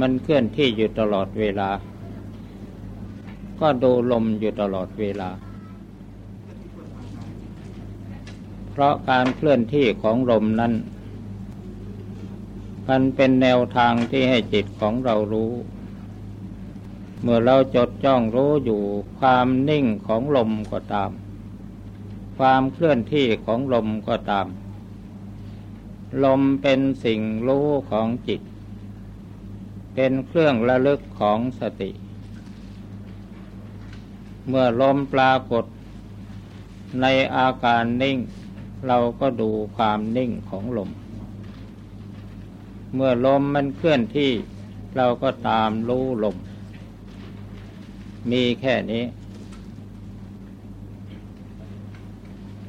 มันเคลื่อนที่อยู่ตลอดเวลา ก็ดูลมอยู่ตลอดเวลา เพราะการเคลื่อนที่ของลมนั้น มันเป็นแนวทางที่ให้จิตของเรารู้ เมื่อเราจดจ้องรู้อยู่ความนิ่งของลมก็ตาม ความเคลื่อนที่ของลมก็ตาม ลมเป็นสิ่งรู้ของจิต เป็นเครื่องระลึกของสติ เมื่อลมปรากฏ ในอาการนิ่ง เราก็ดูความนิ่งของลม เมื่อลมมันเคลื่อนที่ เราก็ตามรู้ลม มีแค่นี้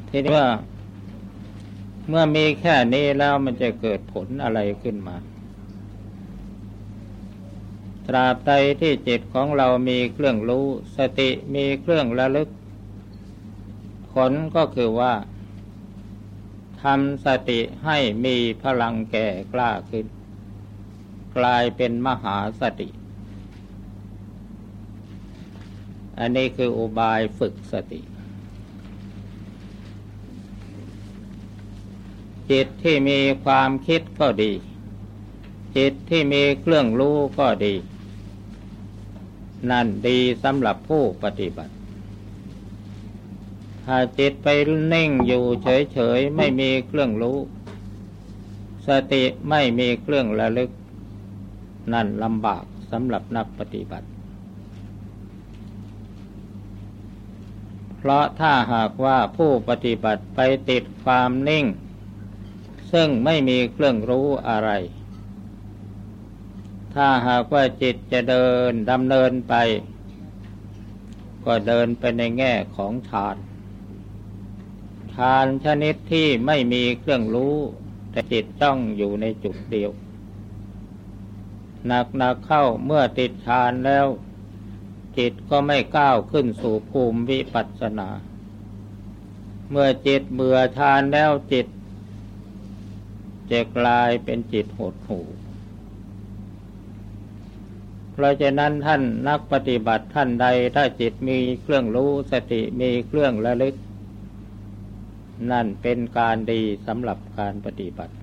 ทีนี้ว่า เมื่อมีแค่นี้แล้วมันจะเกิดผลอะไรขึ้นมา ตราบใดที่จิตของเรามีเครื่องรู้ สติมีเครื่องระลึก ผลก็คือว่าทำสติให้มีพลังแก่กล้าขึ้น กลายเป็นมหาสติ อันนี้คืออุบายฝึกสติ จิตที่มีความคิดก็ดี จิตที่มีเครื่องรู้ก็ดี นั่นดีสำหรับผู้ปฏิบัติ ถ้าจิตไปนิ่งอยู่เฉยๆ ไม่มีเครื่องรู้ สติไม่มีเครื่องระลึก นั่นลำบากสำหรับนักปฏิบัติ เพราะถ้าหากว่าผู้ปฏิบัติไปติดความนิ่ง ซึ่งไม่มีเครื่องรู้อะไร ถ้าหากว่าจิตจะเดินดำเนินไป ก็เดินไปในแง่ของฌานฌานชนิดที่ไม่มีเครื่องรู้ แต่จิตต้องอยู่ในจุดเดียวหนักหนักเข้าเมื่อติดฌานแล้ว จิตก็ไม่ก้าวขึ้นสู่ภูมิวิปัสสนา เมื่อจิตเบื่อฌานแล้วจิตจะกลายเป็นจิตหดหู่ เพราะฉะนั้นท่านนักปฏิบัติท่านใดถ้าจิตมีเครื่องรู้สติมีเครื่องระลึก นั่นเป็นการดีสำหรับการปฏิบัติ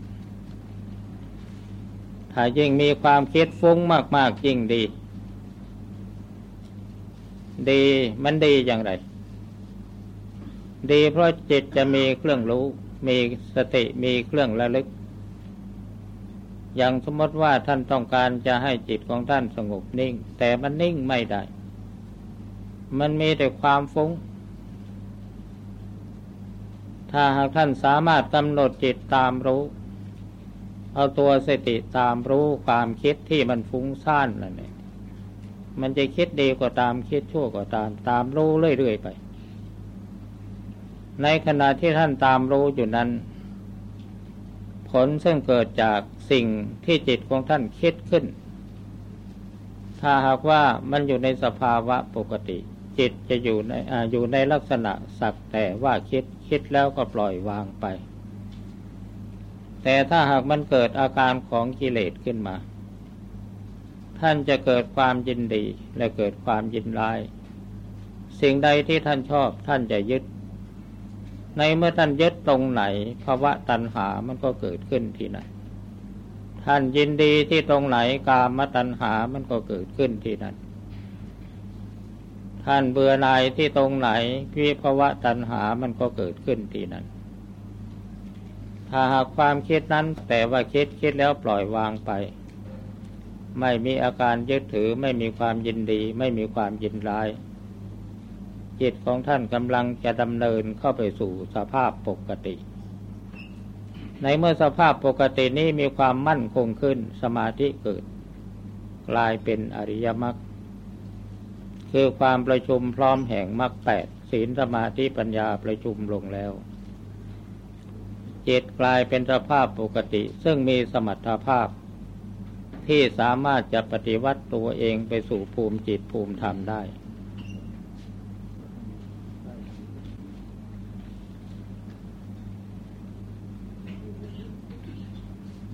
ถ้ายิ่งมีความคิดฟุ้งมาก ๆ ยิ่งดี ดีมันดีอย่างไร ดีเพราะจิตจะมีเครื่องรู้ มีสติมีเครื่องระลึก อย่างสมมติว่าท่านต้องการจะให้จิตของท่านสงบนิ่ง แต่มันนิ่งไม่ได้ มันมีแต่ความฟุง้ง ถ้าหากท่านสามารถกำหนดจิตตามรู้ เอาตัวสติตามรู้ความคิดที่มันฟุ้งซ่านนั่นเองมันจะคิดดีกว่าตามคิดชั่วกว่าตาม ตามรู้เรื่อยๆไป ในขณะที่ท่านตามรู้อยู่นั้น ผลซึ่งเกิดจาก สิ่งที่จิตของท่านคิดขึ้น ถ้าหากว่ามันอยู่ในสภาวะปกติ จิตจะอยู่ในออยู่ในลักษณะสักแต่ว่าคิดคิดแล้วก็ปล่อยวางไป แต่ถ้าหากมันเกิดอาการของกิเลสขึ้นมา ท่านจะเกิดความยินดีและเกิดความยินร้าย สิ่งใดที่ท่านชอบท่านจะยึดในเมื่อท่านยึดตรงไหนภาวะตัณหามันก็เกิดขึ้นที่นั่น ท่านยินดีที่ตรงไหนกามตัณหามันก็เกิดขึ้นที่นั่นท่านเบื่อหน่ายที่ตรงไหนวิภวะตัณหามันก็เกิดขึ้นที่นั่นถ้าหากความคิดนั้นแต่ว่าคิดคิดแล้วปล่อยวางไป ไม่มีอาการยึดถือไม่มีความยินดี ไม่มีความยินร้าย จิตของท่านกำลังจะดำเนินเข้าไปสู่สภาพปกติ ในเมื่อสภาพปกตินี้มีความมั่นคงขึ้นสมาธิเกิด กลายเป็นอริยมรรคคือความประชุมพร้อมแห่งมรรคแปดศีลสมาธิปัญญาประชุมลงแล้วจิตกลายเป็นสภาพปกติซึ่งมีสมรรถภาพ ที่สามารถจะปฏิวัติตัวเองไปสู่ภูมิจิตภูมิธรรมได้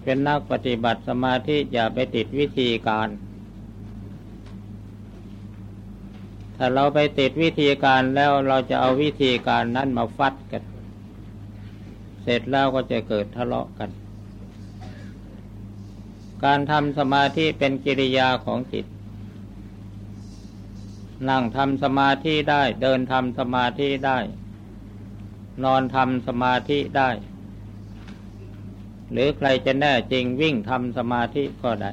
เป็นนักปฏิบัติสมาธิอย่าไปติดวิธีการ ถ้าเราไปติดวิธีการแล้วเราจะเอาวิธีการนั้นมาฟัดกัน เสร็จแล้วก็จะเกิดทะเลาะกัน การทำสมาธิเป็นกิริยาของจิต นั่งทำสมาธิได้ เดินทำสมาธิได้ นอนทำสมาธิได้ หรือใครจะแน่จริงวิ่งทำสมาธิก็ได้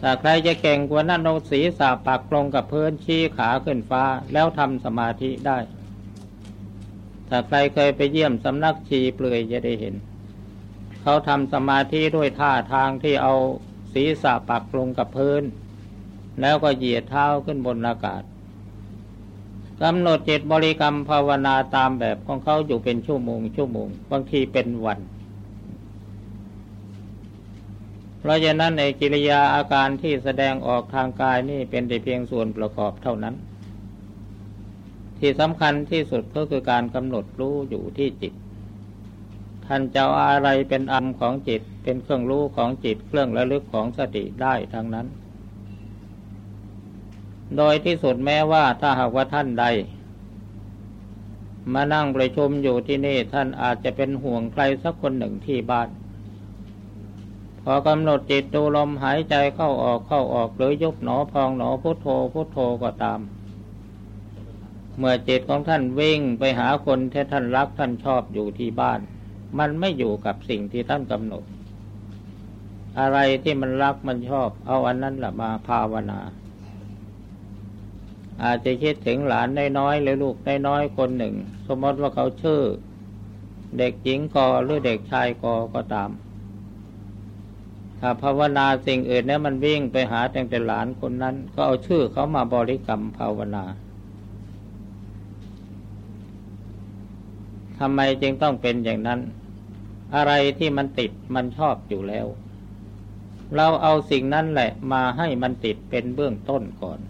ถ้าใครจะเก่งกว่านั้นอาศีรษะปักลงกับพื้นชี้ขาขึ้นฟ้าแล้วทำสมาธิได้ถ้าใครเคยไปเยี่ยมสำนักชีเปลือยจะได้เห็น เขาทำสมาธิด้วยท่าทางที่เอาศีรษะปักลงกับพื้น แล้วก็เหยียดเท้าขึ้นบนอากาศกำหนดจิตบริกรรมภาวนาตามแบบของเขาอยู่เป็นชั่วโมงชั่วโมงบางทีเป็นวัน เพราะฉะนั้นในกิริยาอาการที่แสดงออกทางกายนี่เป็นแต่เพียงส่วนประกอบเท่านั้น ที่สำคัญที่สุดก็คือการกำหนดรู้อยู่ที่จิต ท่านจะอะไรเป็นอัมของจิต เป็นเครื่องรู้ของจิตเครื่องระลึกของสติได้ทั้งนั้น โดยที่สุดแม้ว่าถ้าหากว่าท่านใด มานั่งประชุมอยู่ที่นี่ท่านอาจจะเป็นห่วงใครสักคนหนึ่งที่บ้าน อกำหนดจิตดูลมหายใจเข้าออกเข้าออกหรือยุบหนอพองหนอพุทโธพุทโธก็ตาม เมื่อจิตของท่านวิ่งไปหาคนที่ท่านรักท่านชอบอยู่ที่บ้าน มันไม่อยู่กับสิ่งที่ท่านกำหนด อะไรที่มันรักมันชอบ เอาอันนั้นแหละมาภาวนา อาจจะคิดถึงหลานน้อยๆหรือลูกน้อยๆคนหนึ่ง สมมติว่าเขาชื่อ เด็กหญิงกอหรือเด็กชายกอก็ตาม ภาวนาสิ่งอื่นเนี่ยมันวิ่งไปหาแต่แต่หลานคนนั้น ก็เอาชื่อเขามาบริกรรมภาวนาทำไมจึงต้องเป็นอย่างนั้น อะไรที่มันติดมันชอบอยู่แล้ว เราเอาสิ่งนั้นแหละมาให้มันติดเป็นเบื้องต้นก่อน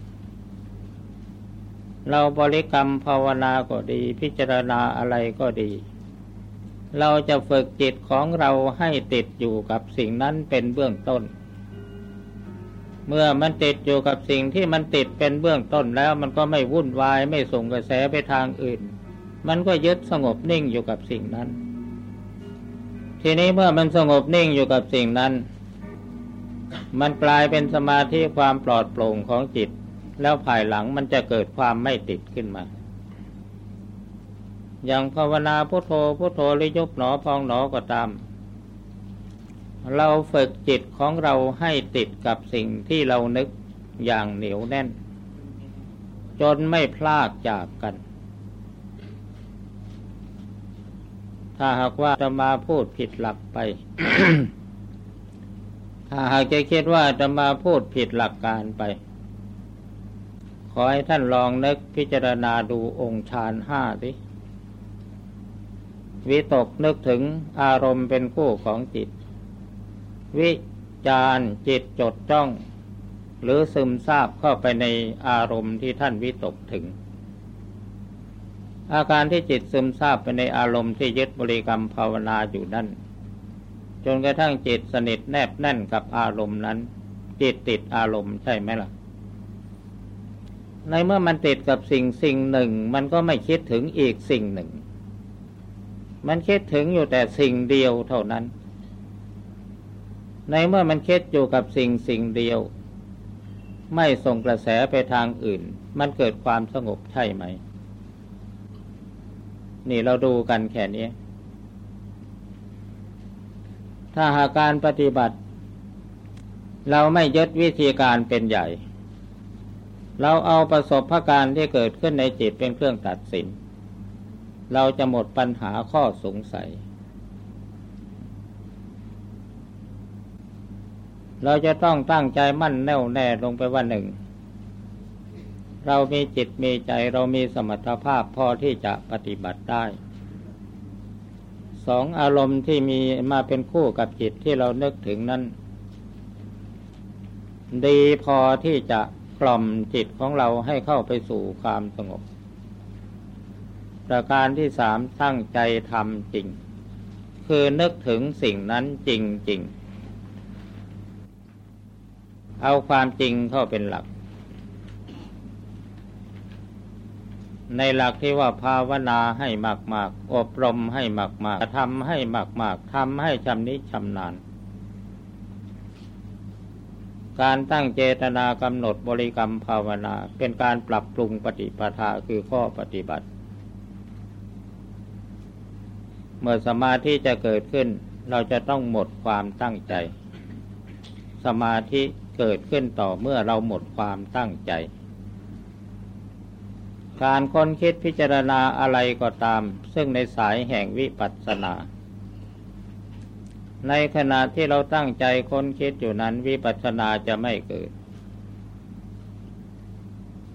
เราบริกรรมภาวนาก็ดี พิจารณาอะไรก็ดี เราจะฝึกจิตของเราให้ติดอยู่กับสิ่งนั้นเป็นเบื้องต้น เมื่อมันติดอยู่กับสิ่งที่มันติดเป็นเบื้องต้นแล้วมันก็ไม่วุ่นวายไม่ส่งกระแสไปทางอื่น มันก็ยึดสงบนิ่งอยู่กับสิ่งนั้น ทีนี้เมื่อมันสงบนิ่งอยู่กับสิ่งนั้น มันกลายเป็นสมาธิความปลอดโปร่งของจิต แล้วภายหลังมันจะเกิดความไม่ติดขึ้นมา อย่างภาวนาพุโทโธพุโทโธหรือยุบหนอพองหนอก็ตาม เราฝึกจิตของเราให้ติดกับสิ่งที่เรานึกอย่างเหนียวแน่น จนไม่พลากจากกัน ถ้าหากว่าจะมาพูดผิดหลักไป ถ้าหากจะคิดว่าจะมาพูดผิดหลักการไป ขอให้ท่านลองนึกพิจารณาดูองค์ฌานห้าสิ วิตกนึกถึงอารมณ์เป็นคู่ของจิต วิจารจิตจดจ้อง หรือซึมซาบเข้าไปในอารมณ์ที่ท่านวิตกถึง อาการที่จิตซึมซาบไปในอารมณ์ที่ยึดบริกรรมภาวนาอยู่นั่นจนกระทั่งจิตสนิทแนบแน่นกับอารมณ์นั้น จิตติดอารมณ์ใช่ไหมล่ะ ในเมื่อมันติดกับสิ่งสิ่งหนึ่ง มันก็ไม่คิดถึงอีกสิ่งหนึ่ง มันคิดถึงอยู่แต่สิ่งเดียวเท่านั้น ในเมื่อมันคิดอยู่กับสิ่งสิ่งเดียว ไม่ส่งกระแสไปทางอื่น มันเกิดความสงบใช่ไหม นี่เราดูกันแค่นี้ ถ้าหากการปฏิบัติ เราไม่ยึดวิธีการเป็นใหญ่ เราเอาประสบะการณ์ที่เกิดขึ้นในจิตเป็นเครื่องตัดสิน เราจะหมดปัญหาข้อสงสัย เราจะต้องตั้งใจมั่นแน่วแน่ลงไปว่าหนึ่ง เรามีจิตมีใจเรามีสมรรถภาพพอที่จะปฏิบัติได้สองอารมณ์ที่มีมาเป็นคู่กับจิตที่เรานึกถึงนั้น ดีพอที่จะกล่อมจิตของเราให้เข้าไปสู่ความสงบ ประการที่สามตั้งใจทำจริง คือนึกถึงสิ่งนั้นจริง ๆ เอาความจริงเข้าเป็นหลัก ในหลักที่ว่าภาวนาให้มาก ๆ อบรมให้มาก ๆทำให้มาก ๆทำให้ชำนิชำนาญการตั้งเจตนากำหนดบริกรรมภาวนา เป็นการปรับปรุงปฏิปทาคือข้อปฏิบัติ เมื่อสมาธิจะเกิดขึ้น เราจะต้องหมดความตั้งใจ สมาธิเกิดขึ้นต่อเมื่อเราหมดความตั้งใจ การค้นคิดพิจารณาอะไรก็ตาม ซึ่งในสายแห่งวิปัสสนา ในขณะที่เราตั้งใจค้นคิดอยู่นั้นวิปัสสนาจะไม่เกิด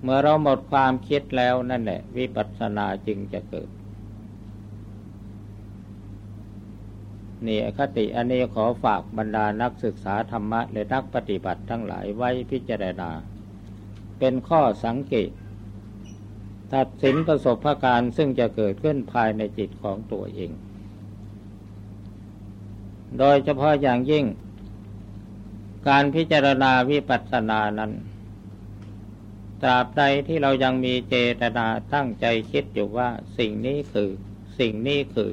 เมื่อเราหมดความคิดแล้วนั่นแหละวิปัสสนาจึงจะเกิด นี่คติอันนี้ขอฝากบรรดานักศึกษาธรรมะและนักปฏิบัติทั้งหลายไว้พิจารณา เป็นข้อสังเกตตัดสินประสบการณ์ซึ่งจะเกิดขึ้นภายในจิตของตัวเอง โดยเฉพาะอย่างยิ่ง การพิจารณาวิปัสสนานั้น ตราบใดที่เรายังมีเจตนาตั้งใจคิดอยู่ว่าสิ่งนี้คือ สิ่งนี้คือ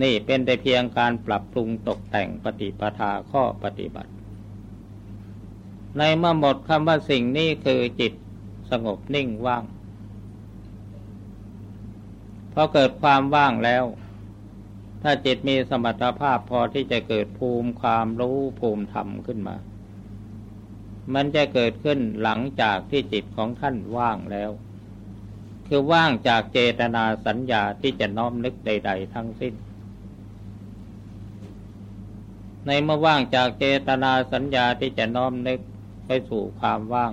นี่เป็นแต่เพียงการปรับปรุงตกแต่งปฏิปทาข้อปฏิบัติ ในเมื่อหมดคำว่าสิ่งนี้คือจิตสงบนิ่งว่างพอเกิดความว่างแล้ว ถ้าจิตมีสมรรถภาพพอที่จะเกิดภูมิความรู้ภูมิธรรมขึ้นมา มันจะเกิดขึ้นหลังจากที่จิตของท่านว่างแล้ว คือว่างจากเจตนาสัญญาที่จะน้อมนึกใด ๆ ทั้งสิ้น ในเมื่อว่างจากเจตนาสัญญาที่จะน้อมนึกไปสู่ความว่าง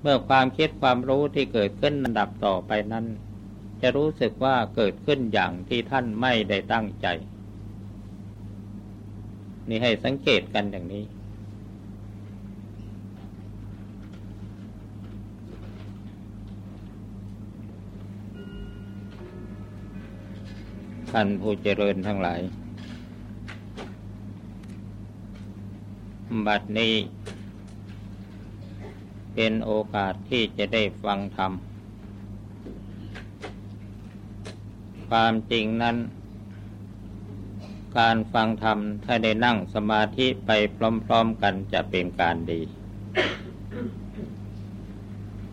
เมื่อความคิดความรู้ที่เกิดขึ้นระดับต่อไปนั้น จะรู้สึกว่าเกิดขึ้นอย่างที่ท่านไม่ได้ตั้งใจ นี่ให้สังเกตกันอย่างนี้ ท่านผู้เจริญทั้งหลาย บัดนี้ เป็นโอกาสที่จะได้ฟังธรรม ความจริงนั้น การฟังธรรม ถ้าได้นั่งสมาธิไปพร้อม ๆกันจะเป็นการดี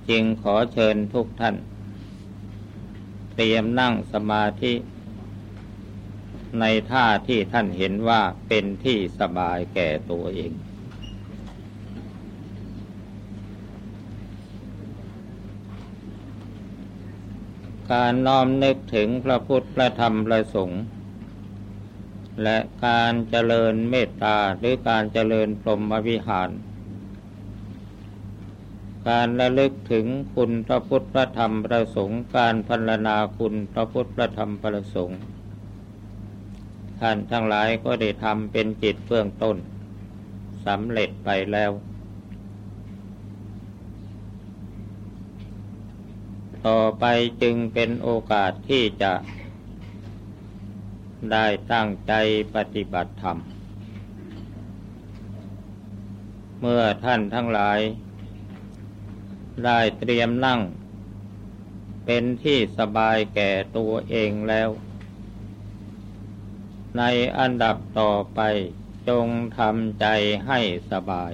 จึงขอเชิญทุกท่าน เตรียมนั่งสมาธิ ในท่าที่ท่านเห็นว่าเป็นที่สบายแก่ตัวเอง การน้อมนึกถึงพระพุทธพระธรรมพระสงฆ์และการเจริญเมตตาหรือการเจริญพรหมวิหาร การระลึกถึงคุณพระพุทธพระธรรมพระสงฆ์การพันนาคุณพระพุทธพระธรรมพระสงฆ์ ท่านทั้งหลายก็ได้ทำเป็นจิตเบื้องต้นสำเร็จไปแล้ว ต่อไปจึงเป็นโอกาสที่จะได้ตั้งใจปฏิบัติธรรม เมื่อท่านทั้งหลาย ได้เตรียมนั่ง เป็นที่สบายแก่ตัวเองแล้ว ในอันดับต่อไปจงทำใจให้สบาย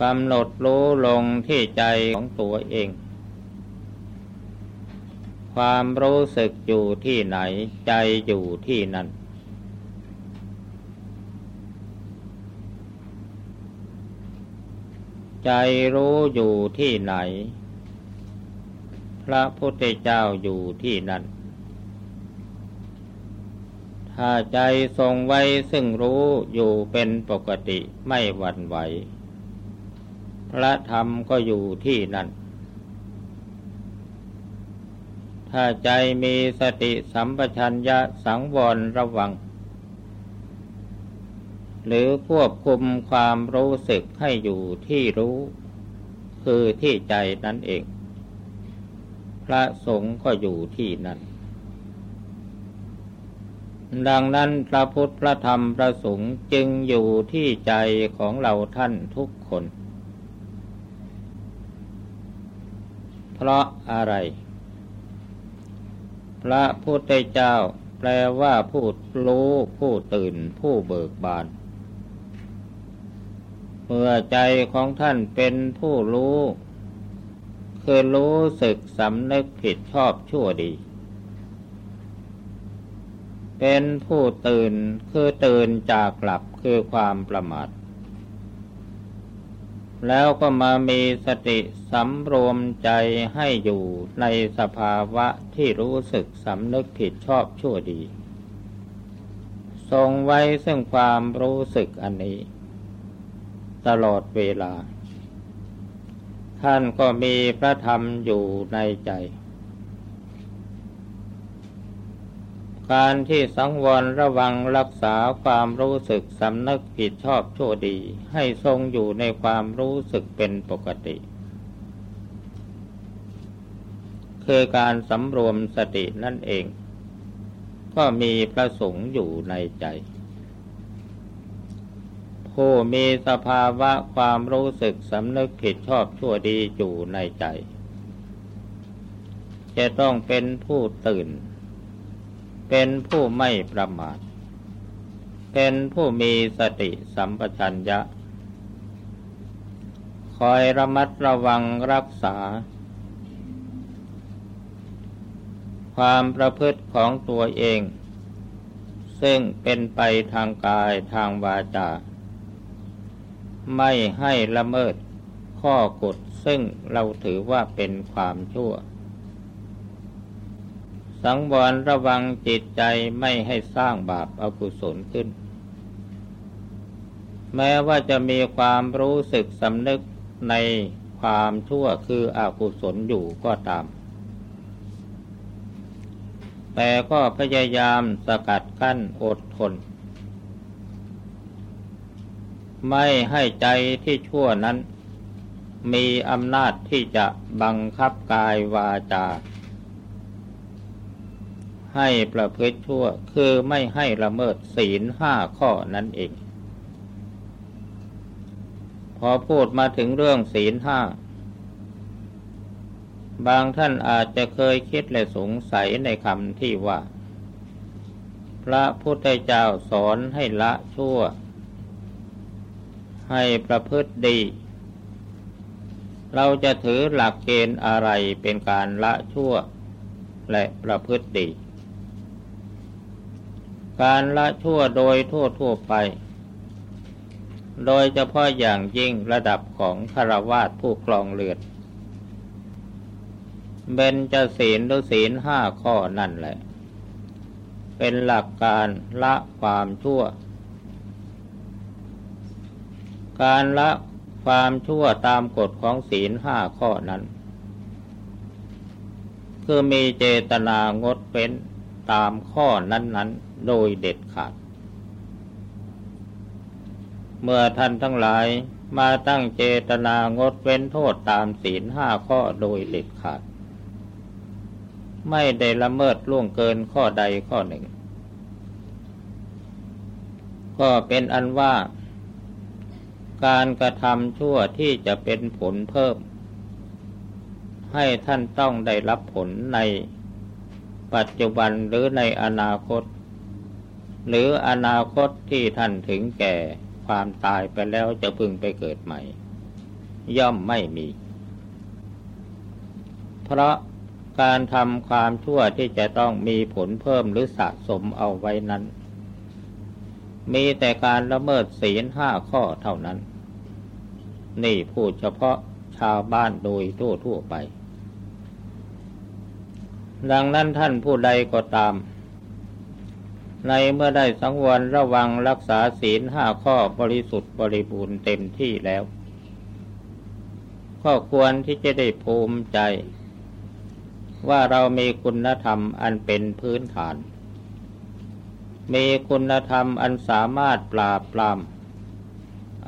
กำหนดรู้ลงที่ใจของตัวเอง ความรู้สึกอยู่ที่ไหนใจอยู่ที่นั่น ใจรู้อยู่ที่ไหน พระพุทธเจ้าอยู่ที่นั่น ถ้าใจทรงไว้ซึ่งรู้อยู่เป็นปกติไม่หวั่นไหว พระธรรมก็อยู่ที่นั่น ถ้าใจมีสติสัมปชัญญะสังวรระวัง หรือควบคุมความรู้สึกให้อยู่ที่รู้ คือที่ใจนั่นเอง พระสงฆ์ก็อยู่ที่นั่น ดังนั้นพระพุทธพระธรรมพระสงฆ์จึงอยู่ที่ใจของเราท่านทุกคน เพราะอะไร พระพุทธเจ้าแปลว่าผู้รู้ผู้ตื่นผู้เบิกบาน เมื่อใจของท่านเป็นผู้รู้ คือรู้สึกสำนึกผิดชอบชั่วดี เป็นผู้ตื่นคือตื่นจากหลับคือความประมาท แล้วก็มามีสติสำรวมใจให้อยู่ในสภาวะที่รู้สึกสำนึกผิดชอบชั่วดี ทรงไว้ซึ่งความรู้สึกอันนี้ ตลอดเวลา ท่านก็มีพระธรรมอยู่ในใจ การที่สังวรระวังรักษาความรู้สึกสำนึกผิดชอบชั่วดี ให้ทรงอยู่ในความรู้สึกเป็นปกติ คือการสำรวมสตินั่นเอง ก็มีพระสงฆ์อยู่ในใจ ผู้มีสภาวะความรู้สึกสำนึกผิดชอบชั่วดีอยู่ในใจ จะต้องเป็นผู้ตื่น เป็นผู้ไม่ประมาท เป็นผู้มีสติสัมปชัญญะ คอยระมัดระวังรักษา ความประพฤติของตัวเอง ซึ่งเป็นไปทางกายทางวาจา ไม่ให้ละเมิดข้อกฎซึ่งเราถือว่าเป็นความชั่ว สังวรระวังจิตใจไม่ให้สร้างบาปอากุศลขึ้น แม้ว่าจะมีความรู้สึกสำนึกในความชั่วคืออกุศลอยู่ก็ตาม แต่ก็พยายามสกัดกั้นอดทน ไม่ให้ใจที่ชั่วนั้น มีอำนาจที่จะบังคับกายวาจา ให้ประพฤติชั่วคือไม่ให้ละเมิดศีลห้าข้อนั่นเอง พอพูดมาถึงเรื่องศีลห้า บางท่านอาจจะเคยคิดและสงสัยในคำที่ว่า พระพุทธเจ้าสอนให้ละชั่ว ให้ประพฤติดี เราจะถือหลักเกณฑ์อะไรเป็นการละชั่วและประพฤติดี การละชั่วโดยทั่วทั่วไป โดยเฉพาะอย่างยิ่งระดับของคารวาสผู้ครองเรือนเบนจะศีลหรือศีลห้าข้อนั่นแหละ เป็นหลักการละความชั่ว การละความชั่วตามกฎของศีลห้าข้อนั้น คือมีเจตนางดเว้นตามข้อนั้นๆ โดยเด็ดขาด เมื่อท่านทั้งหลายมาตั้งเจตนางดเว้นโทษตามศีลห้าข้อโดยเด็ดขาด ไม่ได้ละเมิดล่วงเกินข้อใดข้อหนึ่ง ก็เป็นอันว่า การกระทำชั่วที่จะเป็นผลเพิ่ม ให้ท่านต้องได้รับผลในปัจจุบันหรือในอนาคต หรืออนาคตที่ท่านถึงแก่ความตายไปแล้วจะพึงไปเกิดใหม่ ย่อมไม่มี เพราะการทำความชั่วที่จะต้องมีผลเพิ่มหรือสะสมเอาไว้นั้น มีแต่การละเมิดศีลห้าข้อเท่านั้น นี่พูดเฉพาะชาวบ้านโดยทั่วทั่วไป ดังนั้นท่านผู้ใดก็ตาม ในเมื่อได้สังวรระวังรักษาศีลห้าข้อบริสุทธิ์บริบูรณ์เต็มที่แล้ว ก็ควรที่จะได้ภูมิใจ ว่าเรามีคุณธรรมอันเป็นพื้นฐาน มีคุณธรรมอันสามารถปราบปราม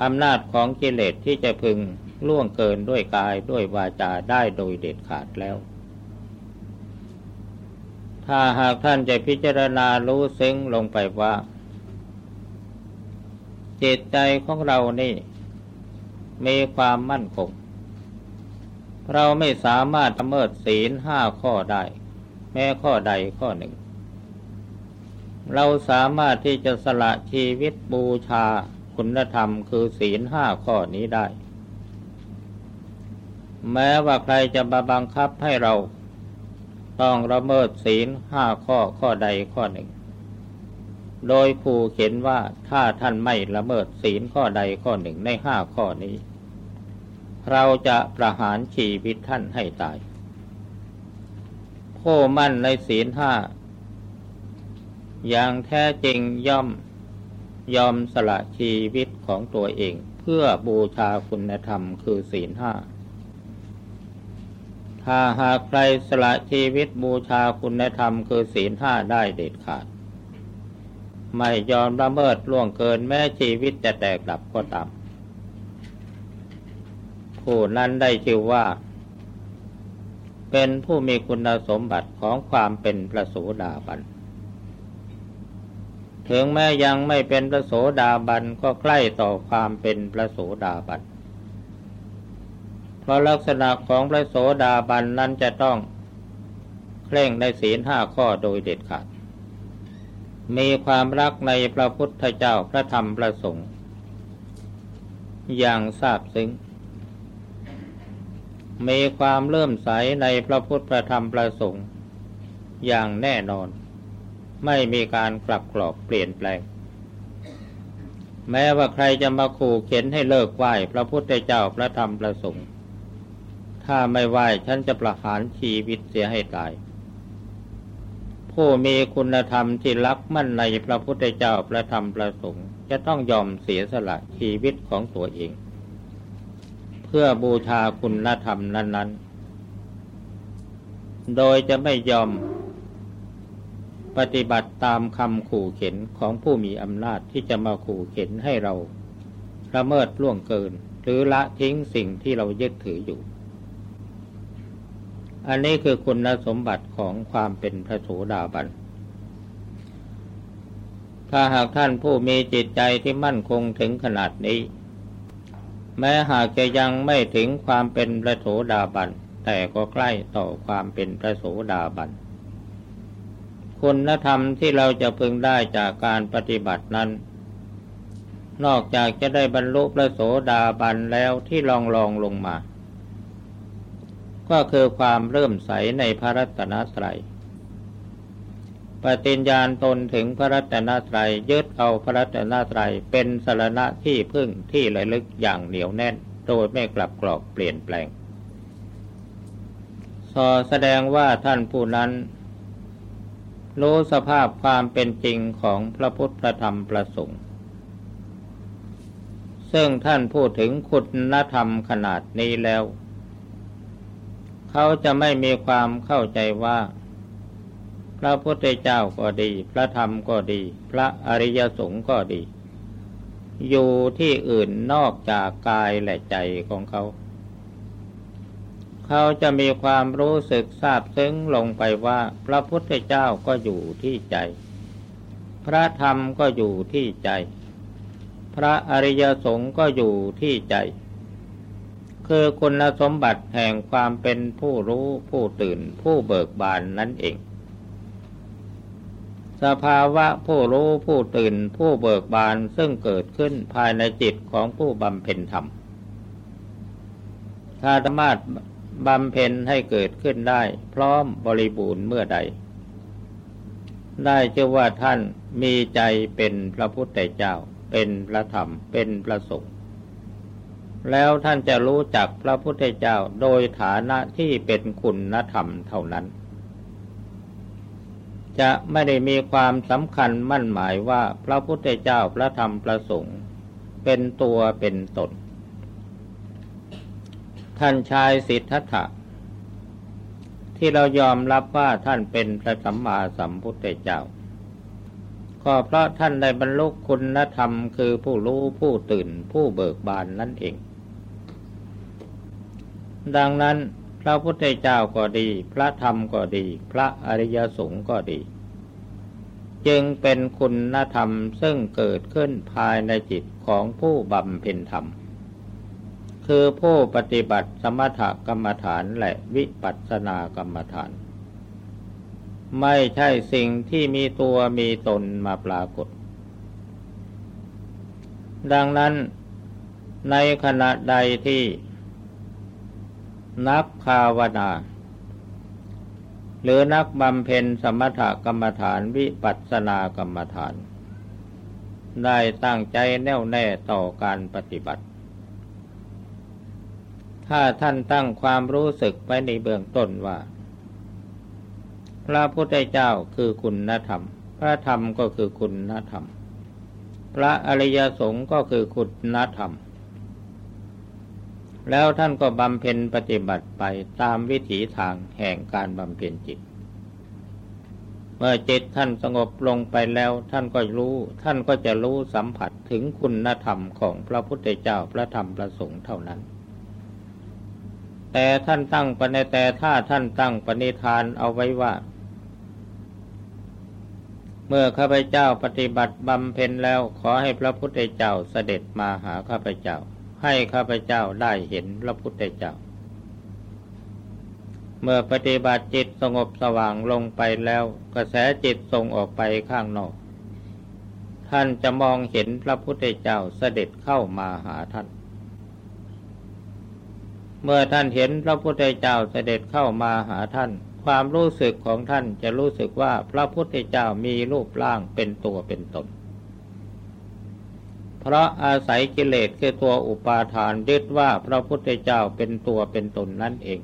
อำนาจของกิเลสที่จะพึงล่วงเกินด้วยกายด้วยวาจาได้โดยเด็ดขาดแล้ว ถ้าหากท่านจะพิจารณารู้ซึ้งลงไปว่า จิตใจของเรานี่ มีความมั่นคง เราไม่สามารถละเมิดศีลห้าข้อได้ แม้ข้อใดข้อหนึ่ง เราสามารถที่จะสละชีวิตบูชาคุณธรรมคือศีลห้าข้อนี้ได้ แม้ว่าใครจะมาบังคับให้เรา ต้องละเมิดศีลห้าข้อข้อใดข้อหนึ่ง โดยขู่เขียนว่าถ้าท่านไม่ละเมิดศีลข้อใดข้อหนึ่งในห้าข้อนี้ เราจะประหารชีวิตท่านให้ตายผู้มั่นในศีลห้าอย่างแท้จริงย่อมยอมสละชีวิตของตัวเอง เพื่อบูชาคุณธรรมคือศีลห้า ถ้าหากใครสละชีวิตบูชาคุณธรรมคือศีลห้าได้เด็ดขาด ไม่ยอมละเมิดล่วงเกินแม้ชีวิตจะแตกดับก็ตามผู้นั้นได้ชื่อว่า เป็นผู้มีคุณสมบัติของความเป็นพระโสดาบัน ถึงแม้ยังไม่เป็นพระโสดาบันก็ใกล้ต่อความเป็นพระโสดาบัน เพราะลักษณะของพระโสดาบันนั้นจะต้องเคร่งในศีลห้าข้อโดยเด็ดขาด มีความรักในพระพุทธเจ้าพระธรรมพระสงฆ์อย่างทราบซึ้ง มีความเลื่อมใสในพระพุทธพระธรรมพระสงฆ์อย่างแน่นอน ไม่มีการกลับกรอกเปลี่ยนแปลง แม้ว่าใครจะมาขู่เข็นให้เลิกไหว้พระพุทธเจ้าพระธรรมพระสงฆ์ ถ้าไม่ไหวฉันจะประหารชีวิตเสียให้ตาย ผู้มีคุณธรรมที่รักมั่นในพระพุทธเจ้าพระธรรมพระสงฆ์จะต้องยอมเสียสละชีวิตของตัวเอง เพื่อบูชาคุณธรรมนั้น ๆ โดยจะไม่ยอมปฏิบัติตามคำขู่เข็นของผู้มีอำนาจที่จะมาขู่เข็นให้เราละเมิดล่วงเกิน หรือละทิ้งสิ่งที่เรายึดถืออยู่ อันนี้คือคุณสมบัติของความเป็นพระโสดาบัน ถ้าหากท่านผู้มีจิตใจที่มั่นคงถึงขนาดนี้ แม้หากจะยังไม่ถึงความเป็นพระโสดาบัน แต่ก็ใกล้ต่อความเป็นพระโสดาบัน คุณธรรมที่เราจะพึงได้จากการปฏิบัตินั้น นอกจากจะได้บรรลุพระโสดาบันแล้วที่ลองลองลงมา ก็คือความเริ่มใสในพระรัตนตรัย ปฏิญญาณตนถึงพระรัตนตรัยยึดเอาพระรัตนตรัยเป็นสารณะที่พึ่งที่ระลึกอย่างเหนียวแน่น โดยไม่กลับกรอกเปลี่ยนแปลงสอแสดงว่าท่านผู้นั้น รู้สภาพความเป็นจริงของพระพุทธธรรมประสงค์ ซึ่งท่านพูดถึงคุณธรรมขนาดนี้แล้ว เขาจะไม่มีความเข้าใจว่า พระพุทธเจ้าก็ดี พระธรรมก็ดี พระอริยสงฆ์ก็ดี อยู่ที่อื่นนอกจากกายและใจของเขา เขาจะมีความรู้สึกทราบซึ้งลงไปว่า พระพุทธเจ้าก็อยู่ที่ใจ พระธรรมก็อยู่ที่ใจ พระอริยสงฆ์ก็อยู่ที่ใจ คือคุณสมบัติแห่งความเป็นผู้รู้ผู้ตื่นผู้เบิกบานนั่นเอง สภาวะผู้รู้ผู้ตื่นผู้เบิกบานซึ่งเกิดขึ้นภายในจิตของผู้บำเพ็ญธรรม ถ้าสามารถบำเพ็ญให้เกิดขึ้นได้ พร้อมบริบูรณ์เมื่อใด ได้เชื่อว่าท่านมีใจเป็นพระพุทธเจ้า เป็นพระธรรมเป็นพระสงฆ์ แล้วท่านจะรู้จักพระพุทธเจ้าโดยฐานะที่เป็นคุณธรรมเท่านั้น จะไม่ได้มีความสำคัญมั่นหมายว่าพระพุทธเจ้าพระธรรมประสงค์เป็นตัวเป็นตน ท่านชายสิทธัตถะที่เรายอมรับว่าท่านเป็นพระสัมมาสัมพุทธเจ้าก็เพราะท่านได้บรรลุคุณธรรมคือผู้รู้ผู้ตื่นผู้เบิกบานนั่นเอง ดังนั้นพระพุทธเจ้าก็ดี พระธรรมก็ดี พระอริยสงฆ์ก็ดี จึงเป็นคุณธรรมซึ่งเกิดขึ้นภายในจิตของผู้บำเพ็ญธรรม คือผู้ปฏิบัติสมถกรรมฐานและวิปัสสนากรรมฐาน ไม่ใช่สิ่งที่มีตัวมีตนมาปรากฏ ดังนั้นในขณะใดที่ นักภาวนา หรือนักบำเพ็ญสมถกรรมฐานวิปัสสนากรรมฐาน ได้ตั้งใจแน่วแน่ต่อการปฏิบัติ ถ้าท่านตั้งความรู้สึกไว้ในเบื้องต้นว่า พระพุทธเจ้าคือคุณธรรม พระธรรมก็คือคุณธรรม พระอริยสงฆ์ก็คือคุณธรรม แล้วท่านก็บำเพ็ญปฏิบัติไปตามวิถีทางแห่งการบำเพ็ญจิต เมื่อจิตท่านสงบลงไปแล้วท่านก็รู้ ท่านก็จะรู้สัมผัสถึงคุณธรรมของพระพุทธเจ้าพระธรรมพระสงฆ์เท่านั้น แต่ท่านตั้งปณิแต่ถ้าท่านตั้งปณิธานเอาไว้ว่า เมื่อข้าพเจ้าปฏิบัติบำเพ็ญแล้วขอให้พระพุทธเจ้าเสด็จมาหาข้าพเจ้า ให้ข้าพเจ้าได้เห็นพระพุทธเจ้า เมื่อปฏิบัติจิตสงบสว่างลงไปแล้ว กระแสจิตส่งออกไปข้างนอก ท่านจะมองเห็นพระพุทธเจ้าเสด็จเข้ามาหาท่าน เมื่อท่านเห็นพระพุทธเจ้าเสด็จเข้ามาหาท่าน ความรู้สึกของท่านจะรู้สึกว่าพระพุทธเจ้ามีรูปร่างเป็นตัวเป็นตน เพราะอาศัยกิเลสคือตัวอุปาทานยึดว่าพระพุทธเจ้าเป็นตัวเป็นตนนั่นเอง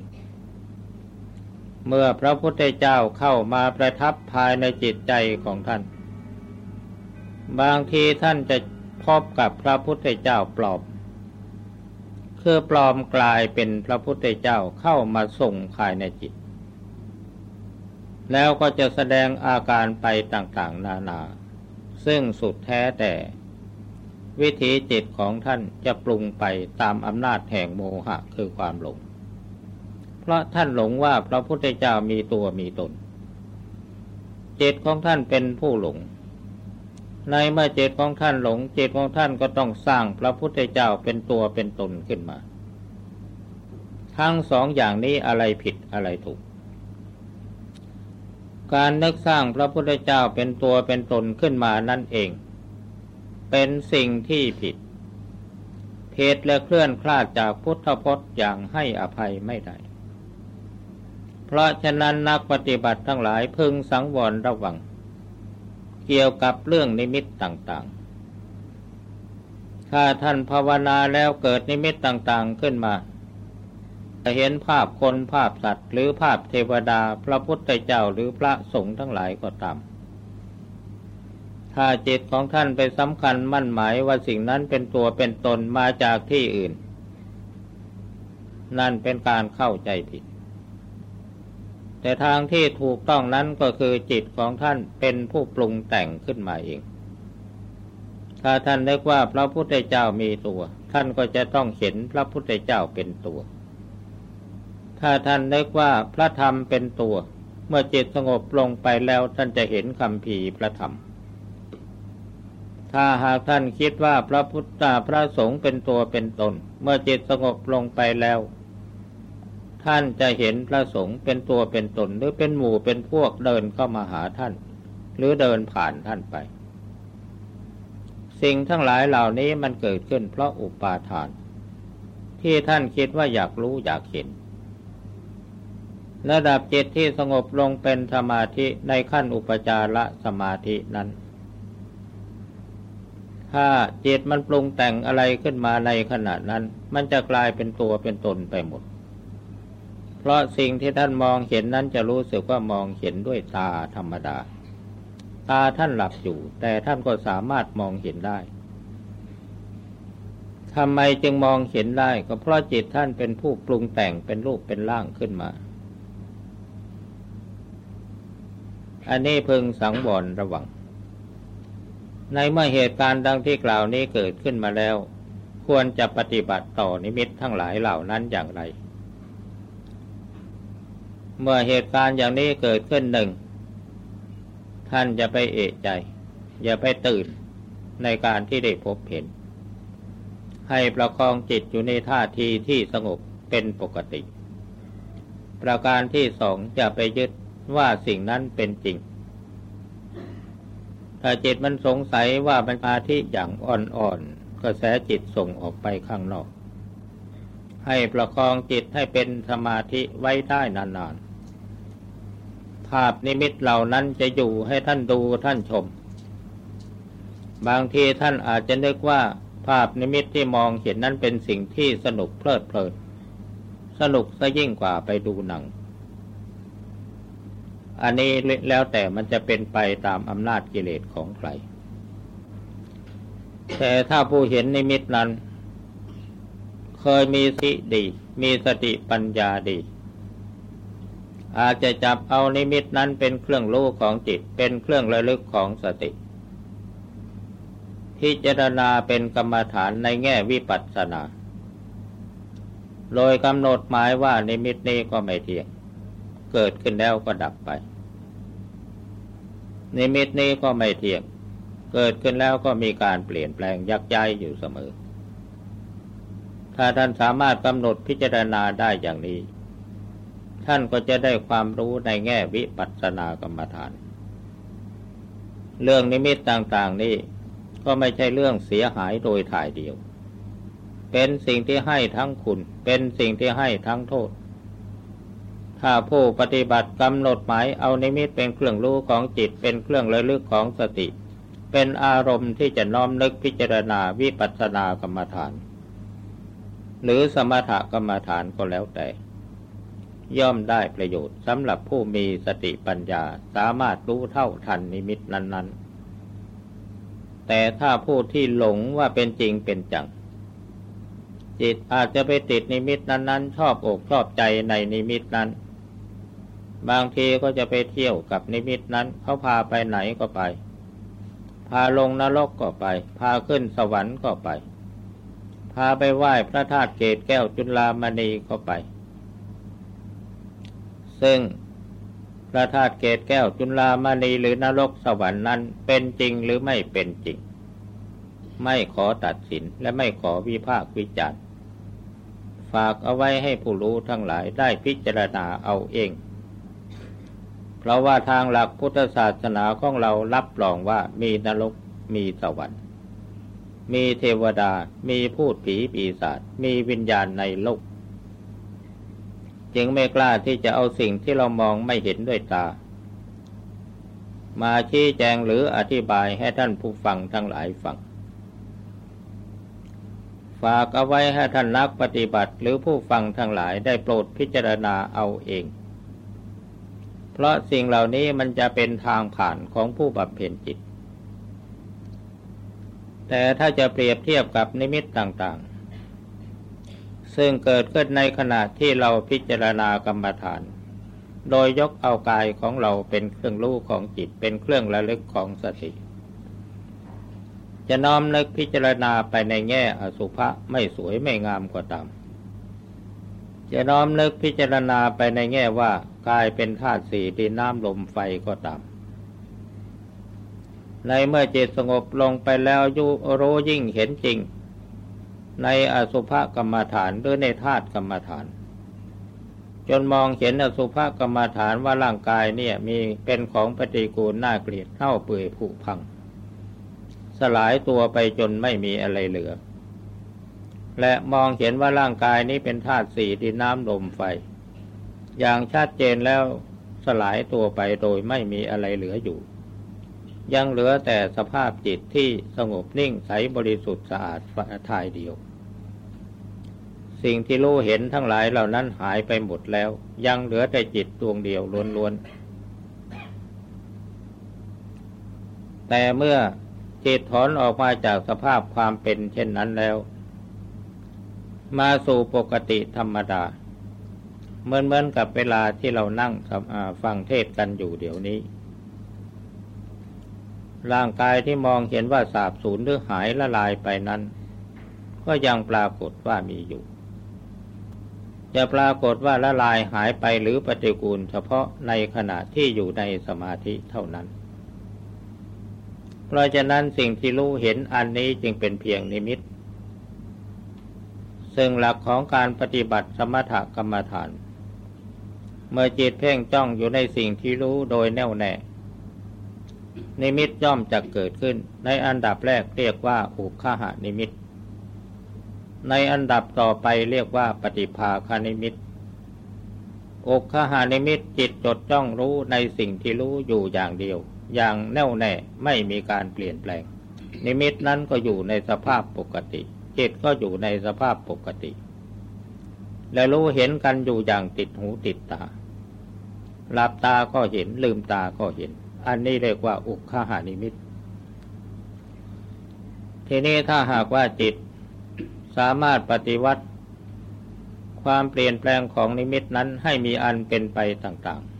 เมื่อพระพุทธเจ้าเข้ามาประทับภายในจิตใจของท่าน บางทีท่านจะพบกับพระพุทธเจ้าปลอมคือปลอมกลายเป็นพระพุทธเจ้าเข้ามาส่งภายในจิต แล้วก็จะแสดงอาการไปต่างๆ นานา ซึ่งสุดแท้แต่ วิถีจิตของท่านจะปรุงไปตามอำนาจแห่งโมหะคือความหลง เพราะท่านหลงว่าพระพุทธเจ้ามีตัวมีตน จิตของท่านเป็นผู้หลง ในเมื่อจิตของท่านหลงจิตของท่านก็ต้องสร้างพระพุทธเจ้าเป็นตัวเป็นตนขึ้นมา ทั้งสองอย่างนี้อะไรผิดอะไรถูก การนึกสร้างพระพุทธเจ้าเป็นตัวเป็นตนขึ้นมานั่นเอง เป็นสิ่งที่ผิดเพศและเคลื่อนคลาดจากพุทธพจน์อย่างให้อภัยไม่ได้ เพราะฉะนั้นนักปฏิบัติทั้งหลายพึงสังวรระวัง เกี่ยวกับเรื่องนิมิตต่างๆ ถ้าท่านภาวนาแล้วเกิดนิมิตต่างๆขึ้นมา จะเห็นภาพคนภาพสัตว์ หรือภาพเทวดาพระพุทธเจ้าหรือพระสงฆ์ทั้งหลายก็ตาม ถ้าจิตของท่านไปสำคัญมั่นหมายว่าสิ่งนั้นเป็นตัวเป็นตนมาจากที่อื่น นั่นเป็นการเข้าใจผิด แต่ทางที่ถูกต้องนั้นก็คือจิตของท่านเป็นผู้ปรุงแต่งขึ้นมาเอง ถ้าท่านนึกว่าพระพุทธเจ้ามีตัว ท่านก็จะต้องเห็นพระพุทธเจ้าเป็นตัว ถ้าท่านนึกว่าพระธรรมเป็นตัว เมื่อจิตสงบลงไปแล้วท่านจะเห็นคำภีพระธรรม ถ้าหากท่านคิดว่าพระพุทธพระสงฆ์เป็นตัวเป็นตน เมื่อจิตสงบลงไปแล้ว ท่านจะเห็นพระสงฆ์เป็นตัวเป็นตน หรือเป็นหมู่เป็นพวกเดินเข้ามาหาท่าน หรือเดินผ่านท่านไป สิ่งทั้งหลายเหล่านี้มันเกิดขึ้นเพราะอุปาทาน ที่ท่านคิดว่าอยากรู้อยากเห็นระดับจิตที่สงบลงเป็นสมาธิในขั้นอุปจารสมาธินั้น ถ้าจิตมันปรุงแต่งอะไรขึ้นมาในขณะนั้น มันจะกลายเป็นตัวเป็นตนไปหมด เพราะสิ่งที่ท่านมองเห็นนั้นจะรู้สึกว่ามองเห็นด้วยตาธรรมดา ตาท่านหลับอยู่ แต่ท่านก็สามารถมองเห็นได้ทำไมจึงมองเห็นได้ก็เพราะจิตท่านเป็นผู้ปรุงแต่งเป็นรูปเป็นร่างขึ้นมา อันนี้พึงสังวรระวัง ในเมื่อเหตุการณ์ดังที่กล่าวนี้เกิดขึ้นมาแล้ว ควรจะปฏิบัติต่อนิมิตทั้งหลายเหล่านั้นอย่างไร เมื่อเหตุการณ์อย่างนี้เกิดขึ้นหนึ่ง ท่านจะไปเอะใจ อย่าไปตื่นในการที่ได้พบเห็น ให้ประคองจิตอยู่ในท่าทีที่สงบเป็นปกติ ประการที่สองจะไปยึดว่าสิ่งนั้นเป็นจริง ถ้าจิตมันสงสัยว่ามันอาทิอย่างอ่อนๆกระแสจิตส่งออกไปข้างนอก ให้ประคองจิตให้เป็นสมาธิไว้ได้นานๆ ภาพนิมิตเหล่านั้นจะอยู่ให้ท่านดูท่านชม บางทีท่านอาจจะนึกว่าภาพนิมิตที่มองเห็นนั้นเป็นสิ่งที่สนุกเพลิดเพลิน สนุกซะยิ่งกว่าไปดูหนัง อันนี้แล้วแต่มันจะเป็นไปตามอำนาจกิเลสของใคร แต่ถ้าผู้เห็นนิมิตนั้น เคยมีสติดี มีสติปัญญาดี อาจจะจับเอานิมิตนั้นเป็นเครื่องรู้ของจิต เป็นเครื่องระลึกของสติ พิจารณาเป็นกรรมฐานในแง่วิปัสสนา โดยกำหนดหมายว่านิมิตนี้ก็ไม่เที่ยง เกิดขึ้นแล้วก็ดับไป นิมิตนี้ก็ไม่เที่ยง เกิดขึ้นแล้วก็มีการเปลี่ยนแปลงยักย้ายอยู่เสมอ ถ้าท่านสามารถกำหนดพิจารณาได้อย่างนี้ ท่านก็จะได้ความรู้ในแง่วิปัสสนากรรมฐาน เรื่องนิมิตต่างๆนี้ก็ไม่ใช่เรื่องเสียหายโดยถ่ายเดียว เป็นสิ่งที่ให้ทั้งคุณ เป็นสิ่งที่ให้ทั้งโทษ ถ้าผู้ปฏิบัติกำหนดหมายเอานิมิตเป็นเครื่องรู้ของจิตเป็นเครื่องระลึกของสติ เป็นอารมณ์ที่จะน้อมนึกพิจารณาวิปัสสนากรรมฐาน หรือสมถกรรมฐานก็แล้วแต่ ย่อมได้ประโยชน์สำหรับผู้มีสติปัญญาสามารถรู้เท่าทันนิมิตนั้น ๆ แต่ถ้าผู้ที่หลงว่าเป็นจริงเป็นจังจิตอาจจะไปติดนิมิตนั้นๆ ชอบอกชอบใจในนิมิตนั้น บางทีก็จะไปเที่ยวกับนิมิตนั้นเขาพาไปไหนก็ไป พาลงนรกก็ไป พาขึ้นสวรรค์ก็ไป พาไปไหว้พระธาตุเกตแก้วจุลามณีก็ไป ซึ่งพระธาตุเกตแก้วจุลามณีหรือนรกสวรรค์นั้นเป็นจริงหรือไม่เป็นจริง ไม่ขอตัดสินและไม่ขอวิพากษ์วิจารณ์ ฝากเอาไว้ให้ผู้รู้ทั้งหลายได้พิจารณาเอาเอง เพราะว่าทางหลักพุทธศาสนาของเรารับรองว่ามีนรกมีสวรรค์ มีเทวดา มีพูดผีปีศาจมีวิญญาณในโลก จึงไม่กล้าที่จะเอาสิ่งที่เรามองไม่เห็นด้วยตา มาชี้แจงหรืออธิบายให้ท่านผู้ฟังทั้งหลายฟัง ฝากเอาไว้ให้ท่านนักปฏิบัติหรือผู้ฟังทั้งหลายได้โปรดพิจารณาเอาเอง เพราะสิ่งเหล่านี้มันจะเป็นทางผ่านของผู้บำเพ็ญจิต แต่ถ้าจะเปรียบเทียบกับนิมิตต่างๆ ซึ่งเกิดขึ้นในขณะที่เราพิจารณากรรมฐาน โดยยกเอากายของเราเป็นเครื่องรู้ของจิตเป็นเครื่องระลึกของสติ จะน้อมนึกพิจารณาไปในแง่อสุภะไม่สวยไม่งามกว่าตาม จะน้อมนึกพิจารณาไปในแง่ว่ากายเป็นธาตุสี่ดินน้ำลมไฟก็ตาม ในเมื่อจิตสงบลงไปแล้วยุรู้ยิ่งเห็นจริง ในอสุภกรรมฐานหรือในธาตุกรรมฐาน จนมองเห็นอสุภกรรมฐานว่าร่างกายเนี่ยมีเป็นของปฏิกูลน่าเกลียดเท่าเปื่อยผุพัง สลายตัวไปจนไม่มีอะไรเหลือ และมองเห็นว่าร่างกายนี้เป็นธาตุสี่ดินน้ำลมไฟ อย่างชัดเจนแล้วสลายตัวไปโดยไม่มีอะไรเหลืออยู่ ยังเหลือแต่สภาพจิตที่สงบนิ่งใสบริสุทธิ์สะอาดทายเดียว สิ่งที่รู้เห็นทั้งหลายเหล่านั้นหายไปหมดแล้ว ยังเหลือแต่จิตดวงเดียวล้วนๆแต่เมื่อจิตถอนออกมาจากสภาพความเป็นเช่นนั้นแล้ว มาสู่ปกติธรรมดา เหมือนเหมือนกับเวลาที่เรานั่งฟังเทศกันอยู่เดี๋ยวนี้ ร่างกายที่มองเห็นว่าสาบสูญหรือหายละลายไปนั้น ก็ยังปรากฏว่ามีอยู่จะปรากฏว่าละลายหายไปหรือปฏิกูลเฉพาะในขณะที่อยู่ในสมาธิเท่านั้น เพราะฉะนั้นสิ่งที่รู้เห็นอันนี้จึงเป็นเพียงนิมิต ซึ่งหลักของการปฏิบัติสมถกรรมฐาน เมื่อจิตเพ่งจ้องอยู่ในสิ่งที่รู้โดยแน่วแน่ นิมิตย่อมจะเกิดขึ้น ในอันดับแรกเรียกว่าอุคคหนิมิต ในอันดับต่อไปเรียกว่าปฏิภาคนิมิตอุคคหนิมิตจิตจดจ้องรู้ในสิ่งที่รู้อยู่อย่างเดียว อย่างแน่วแน่ไม่มีการเปลี่ยนแปลง นิมิตนั้นก็อยู่ในสภาพปกติ จิตก็อยู่ในสภาพปกติ และรู้เห็นกันอยู่อย่างติดหูติดตาหลับตาก็เห็นลืมตาก็เห็น อันนี้เรียกว่าอุคหานิมิต ทีนี้ถ้าหากว่าจิตสามารถปฏิวัติ ความเปลี่ยนแปลงของนิมิตนั้นให้มีอันเป็นไปต่างๆ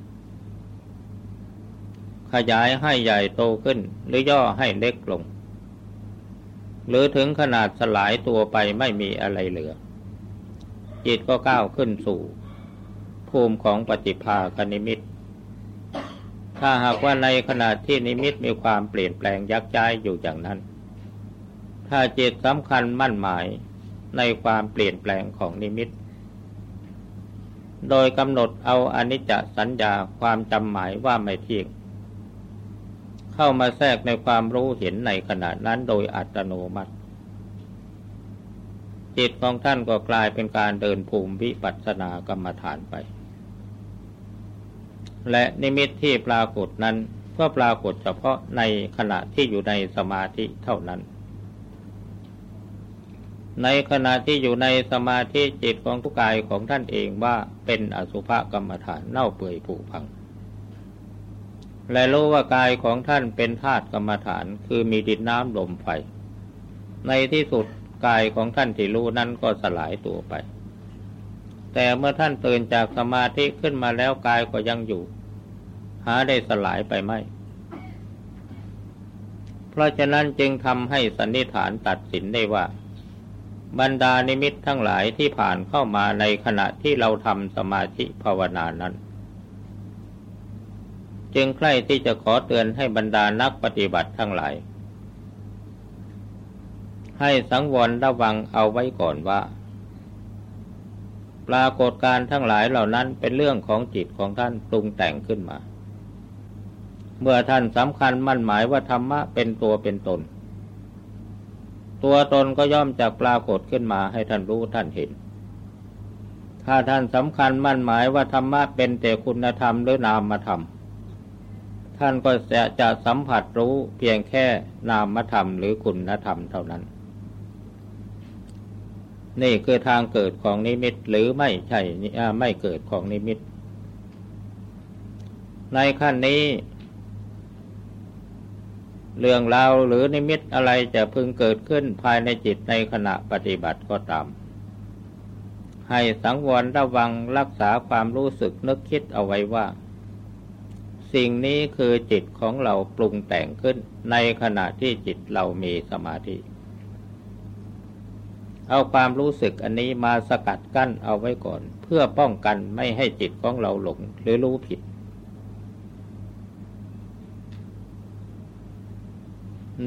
ขยายให้ใหญ่โตขึ้นหรือย่อให้เล็กลง หรือถึงขนาดสลายตัวไปไม่มีอะไรเหลือ จิตก็ก้าวขึ้นสู่ ภูมิของปฏิภาคนิมิต ถ้าหากว่าในขณะที่นิมิตมีความเปลี่ยนแปลงยักย้ายอยู่อย่างนั้น ถ้าจิตสำคัญมั่นหมายในความเปลี่ยนแปลงของนิมิต โดยกำหนดเอาอนิจจสัญญาความจำหมายว่าไม่เที่ยง เข้ามาแทรกในความรู้เห็นในขณะนั้นโดยอัตโนมัติ จิตของท่านก็กลายเป็นการเดินภูมิวิปัสสนากรรมฐานไป และนิมิตที่ปรากฏนั้นก็ปรากฏเฉพาะในขณะที่อยู่ในสมาธิเท่านั้น ในขณะที่อยู่ในสมาธิจิตของทุกกายของท่านเองว่าเป็นอสุภกรรมฐานเน่าเปื่อยผุพัง และรู้ว่ากายของท่านเป็นธาตุกรรมฐาน คือมีดินน้ำลมไฟ ในที่สุดกายของท่านที่รู้นั้นก็สลายตัวไป แต่เมื่อท่านตื่นจากสมาธิขึ้นมาแล้วกายก็ยังอยู่ หาได้สลายไปไหมเพราะฉะนั้นจึงทำให้สันนิษฐานตัดสินได้ว่า บรรดานิมิตทั้งหลายที่ผ่านเข้ามาในขณะที่เราทำสมาธิภาวนานั้น จึงใคร่ที่จะขอเตือนให้บรรดานักปฏิบัติทั้งหลาย ให้สังวรระวังเอาไว้ก่อนว่า ปรากฏการทั้งหลายเหล่านั้นเป็นเรื่องของจิตของท่านปรุงแต่งขึ้นมา เมื่อท่านสำคัญมั่นหมายว่าธรรมะเป็นตัวเป็นตน ตัวตนก็ย่อมจะปรากฏขึ้นมาให้ท่านรู้ท่านเห็นถ้าท่านสำคัญมั่นหมายว่าธรรมะเป็นแต่คุณธรรมหรือนามธรรม ท่านก็จะจะสัมผัสรู้เพียงแค่นามธรรมหรือคุณธรรมเท่านั้น นี่คือทางเกิดของนิมิตหรือไม่ใช่ไม่เกิดของนิมิต ในขั้นนี้ เรื่องราวหรือนิมิตอะไรจะพึงเกิดขึ้นภายในจิตในขณะปฏิบัติก็ตามให้สังวรระวังรักษาความรู้สึกนึกคิดเอาไว้ว่า สิ่งนี้คือจิตของเราปรุงแต่งขึ้นในขณะที่จิตเรามีสมาธิ เอาความรู้สึกอันนี้มาสกัดกั้นเอาไว้ก่อน เพื่อป้องกันไม่ให้จิตของเราหลงหรือรู้ผิด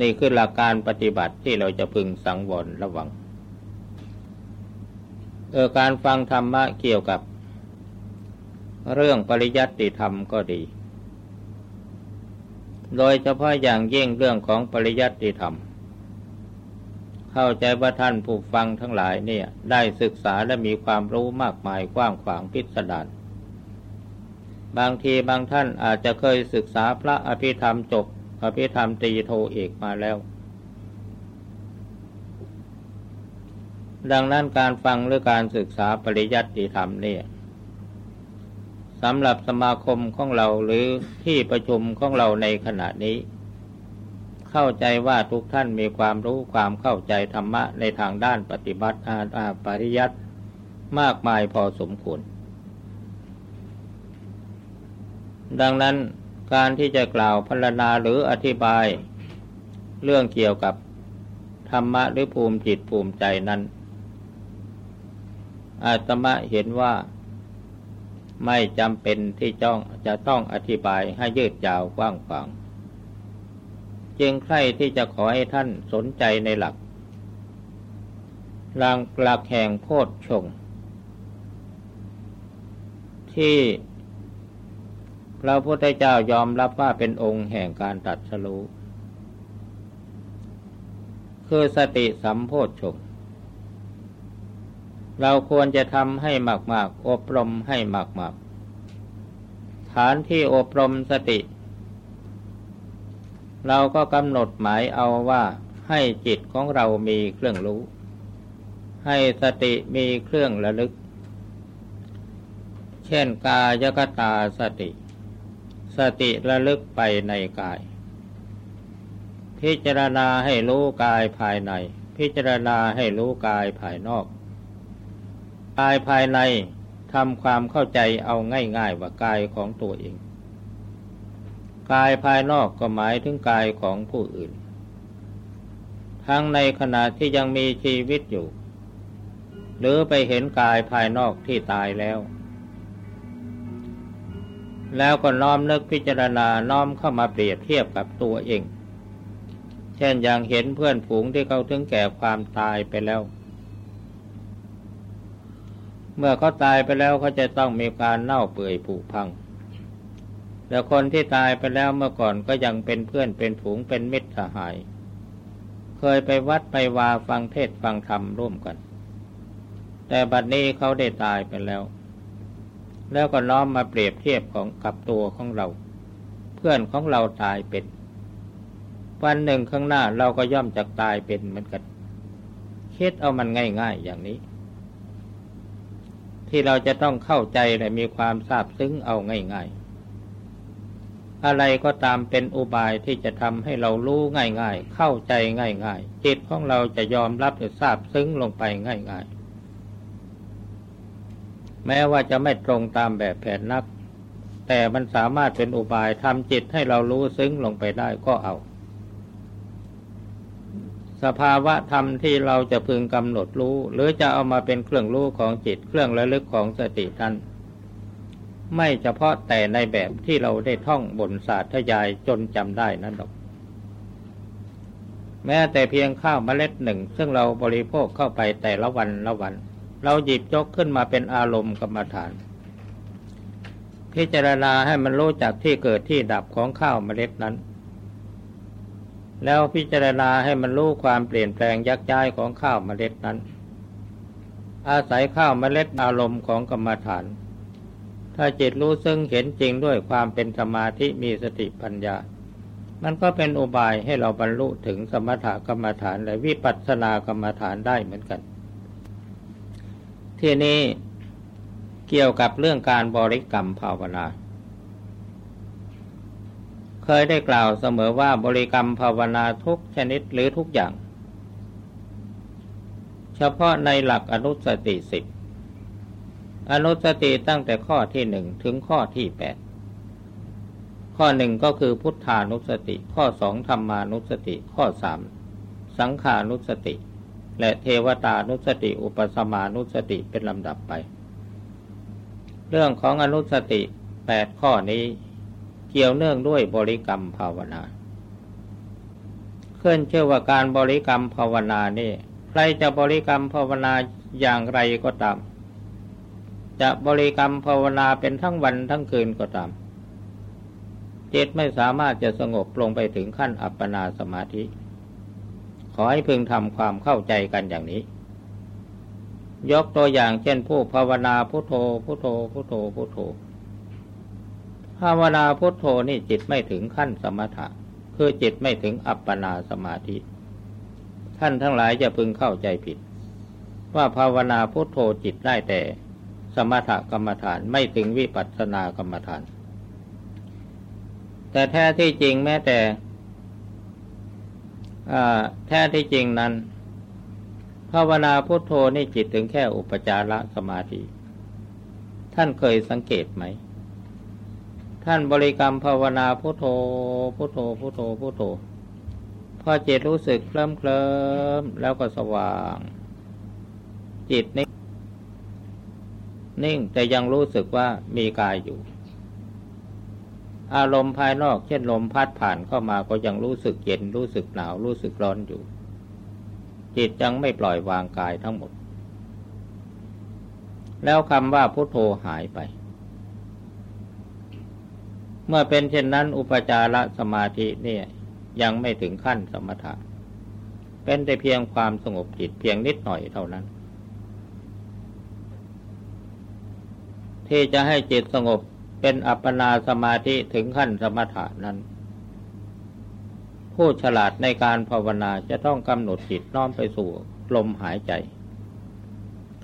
นี่คือหลักการปฏิบัติที่เราจะพึงสังวรระวังเออการฟังธรรมะเกี่ยวกับเรื่องปริยัติธรรมก็ดี โดยเฉพาะอย่างยิ่งเรื่องของปริยัติธรรม เข้าใจว่าท่านผู้ฟังทั้งหลายเนี่ย ได้ศึกษาและมีความรู้มากมายกว้างขวางพิสดารบางทีบางท่านอาจจะเคยศึกษาพระอภิธรรมจบ อภิธรรมตรีโทเอกมาแล้ว ดังนั้นการฟังหรือการศึกษาปริยัติธรรมเนี่ย สำหรับสมาคมของเราหรือที่ประชุมของเราในขณะนี้ เข้าใจว่าทุกท่านมีความรู้ความเข้าใจธรรมะในทางด้านปฏิบัติอาาปริยัติมากมายพอสมควร ดังนั้นการที่จะกล่าวพรรณนาหรืออธิบาย เรื่องเกี่ยวกับธรรมะหรือภูมิจิตภูมิใจนั้นอาตมาเห็นว่า ไม่จำเป็นที่จ้องจะต้องอธิบายให้ยืดยาวกว้างขวางจึงใคร่ที่จะขอให้ท่านสนใจในหลักหลังหลักแห่งโพชชง ที่พระพุทธเจ้ายอมรับว่าเป็นองค์แห่งการตัดสรู้คือสติสัมโพชฌง เราควรจะทำให้มากๆ อบรมให้มากๆ ฐานที่อบรมสติ เราก็กำหนดหมายเอาว่าให้จิตของเรามีเครื่องรู้ ให้สติมีเครื่องระลึก เช่นกายกตาสติ สติระลึกไปในกาย พิจารณาให้รู้กายภายใน พิจารณาให้รู้กายภายนอก กายภายในทำความเข้าใจเอาง่ายๆว่ากายของตัวเอง กายภายนอกก็หมายถึงกายของผู้อื่น ทั้งในขณะที่ยังมีชีวิตอยู่ หรือไปเห็นกายภายนอกที่ตายแล้ว แล้วก็น้อมนึกพิจารณาน้อมเข้ามาเปรียบเทียบกับตัวเอง เช่นอย่างเห็นเพื่อนฝูงที่เขาถึงแก่ความตายไปแล้ว เมื่อเขาตายไปแล้วเขาจะต้องมีการเน่าเปื่อยผุพังแต่คนที่ตายไปแล้วเมื่อก่อนก็ยังเป็นเพื่อนเป็นฝูงเป็นมิตรสหาย เคยไปวัดไปวาฟังเทศฟังธรรมร่วมกัน แต่บัดนี้เขาได้ตายไปแล้ว แล้วก็น้อมมาเปรียบเทียบของกับตัวของเรา เพื่อนของเราตายเป็น วันหนึ่งข้างหน้าเราก็ย่อมจะตายเป็นเหมือนกันคิดเอามันง่ายๆอย่างนี้ ที่เราจะต้องเข้าใจและมีความทราบซึ้งเอาง่ายๆ อะไรก็ตามเป็นอุบายที่จะทำให้เรารู้ง่ายๆ เข้าใจง่ายๆ จิตของเราจะยอมรับและทราบซึ้งลงไปง่ายๆ แม้ว่าจะไม่ตรงตามแบบแผนนัก แต่มันสามารถเป็นอุบายทำจิตให้เรารู้ซึ้งลงไปได้ก็เอา สภาวะธรรมที่เราจะพึงกำหนดรู้ หรือจะเอามาเป็นเครื่องรู้ของจิตเครื่องระลึกของสติท่านไม่เฉพาะแต่ในแบบที่เราได้ท่องบนศาสตร์ทยายจนจำได้นั่นหรอก แม้แต่เพียงข้าวเมล็ดหนึ่ง ซึ่งเราบริโภคเข้าไปแต่ละวันละวัน เราหยิบยกขึ้นมาเป็นอารมณ์กรรมฐาน พิจารณาให้มันรู้จักที่เกิดที่ดับของข้าวเมล็ดนั้น แล้วพิจารณาให้มันรู้ความเปลี่ยนแปลงยักย้ายของข้าวเมล็ดนั้น อาศัยข้าวเมล็ดอารมณ์ของกรรมฐาน ถ้าจิตรู้ซึ่งเห็นจริงด้วยความเป็นสมาธิมีสติปัญญา มันก็เป็นอุบายให้เราบรรลุถึงสมถกรรมฐานและวิปัสสนากรรมฐานได้เหมือนกัน ที่นี้เกี่ยวกับเรื่องการบริกรรมภาวนา เคยได้กล่าวเสมอว่าบริกรรมภาวนาทุกชนิดหรือทุกอย่าง เฉพาะในหลักอนุสติสิบอนุสติตั้งแต่ข้อที่หนึ่งถึงข้อที่แปดข้อหนึ่งก็คือพุทธานุสติ ข้อสองธรรมานุสติ ข้อสามสังขานุสติ และเทวตานุสติ อุปสมานุสติเป็นลำดับไป เรื่องของอนุสติแปดข้อนี้ กี่ยวเนื่องด้วยบริกรรมภาวนาขึ้นเชื่อว่าการบริกรรมภาวนานี่ใครจะบริกรรมภาวนาอย่างไรก็ตาม จะบริกรรมภาวนาเป็นทั้งวันทั้งคืนก็ตามจิตไม่สามารถจะสงบลงไปถึงขั้นอัปปนาสมาธิ ขอให้พึงทำความเข้าใจกันอย่างนี้ ยกตัวอย่างเช่นผู้ภาวนาพุโทโธพุโทโธพุโทโธพุโทโธ ภาวนาพุทโธนี่จิตไม่ถึงขั้นสมถะ คือจิตไม่ถึงอัปปนาสมาธิ ท่านทั้งหลายจะพึงเข้าใจผิด ว่าภาวนาพุทโธจิตได้แต่สมถกรรมฐานไม่ถึงวิปัสสนากรรมฐาน แต่แท้ที่จริงแม้แต่แท้ที่จริงนั้น ภาวนาพุทโธนี่จิตถึงแค่อุปจารสมาธิ ท่านเคยสังเกตไหม ท่านบริกรรมภาวนาพุทโธพุทโธพุทโธพุทโธพอจิตรู้สึกเคลิ้มเคลิ้มแล้วก็สว่าง จิตนี้นิ่งแต่ยังรู้สึกว่ามีกายอยู่ อารมณ์ภายนอกเช่นลมพัดผ่านเข้ามาก็ยังรู้สึกเย็นรู้สึกหนาวรู้สึกร้อนอยู่ จิตยังไม่ปล่อยวางกายทั้งหมด แล้วคำว่าพุทโธหายไป เมื่อเป็นเช่นนั้น อุปจารสมาธิเนี่ยยังไม่ถึงขั้นสมถะ เป็นแต่เพียงความสงบจิตเพียงนิดหน่อยเท่านั้น ที่จะให้จิตสงบเป็นอัปปนาสมาธิถึงขั้นสมถะนั้น ผู้ฉลาดในการภาวนาจะต้องกำหนดจิตน้อมไปสู่ลมหายใจ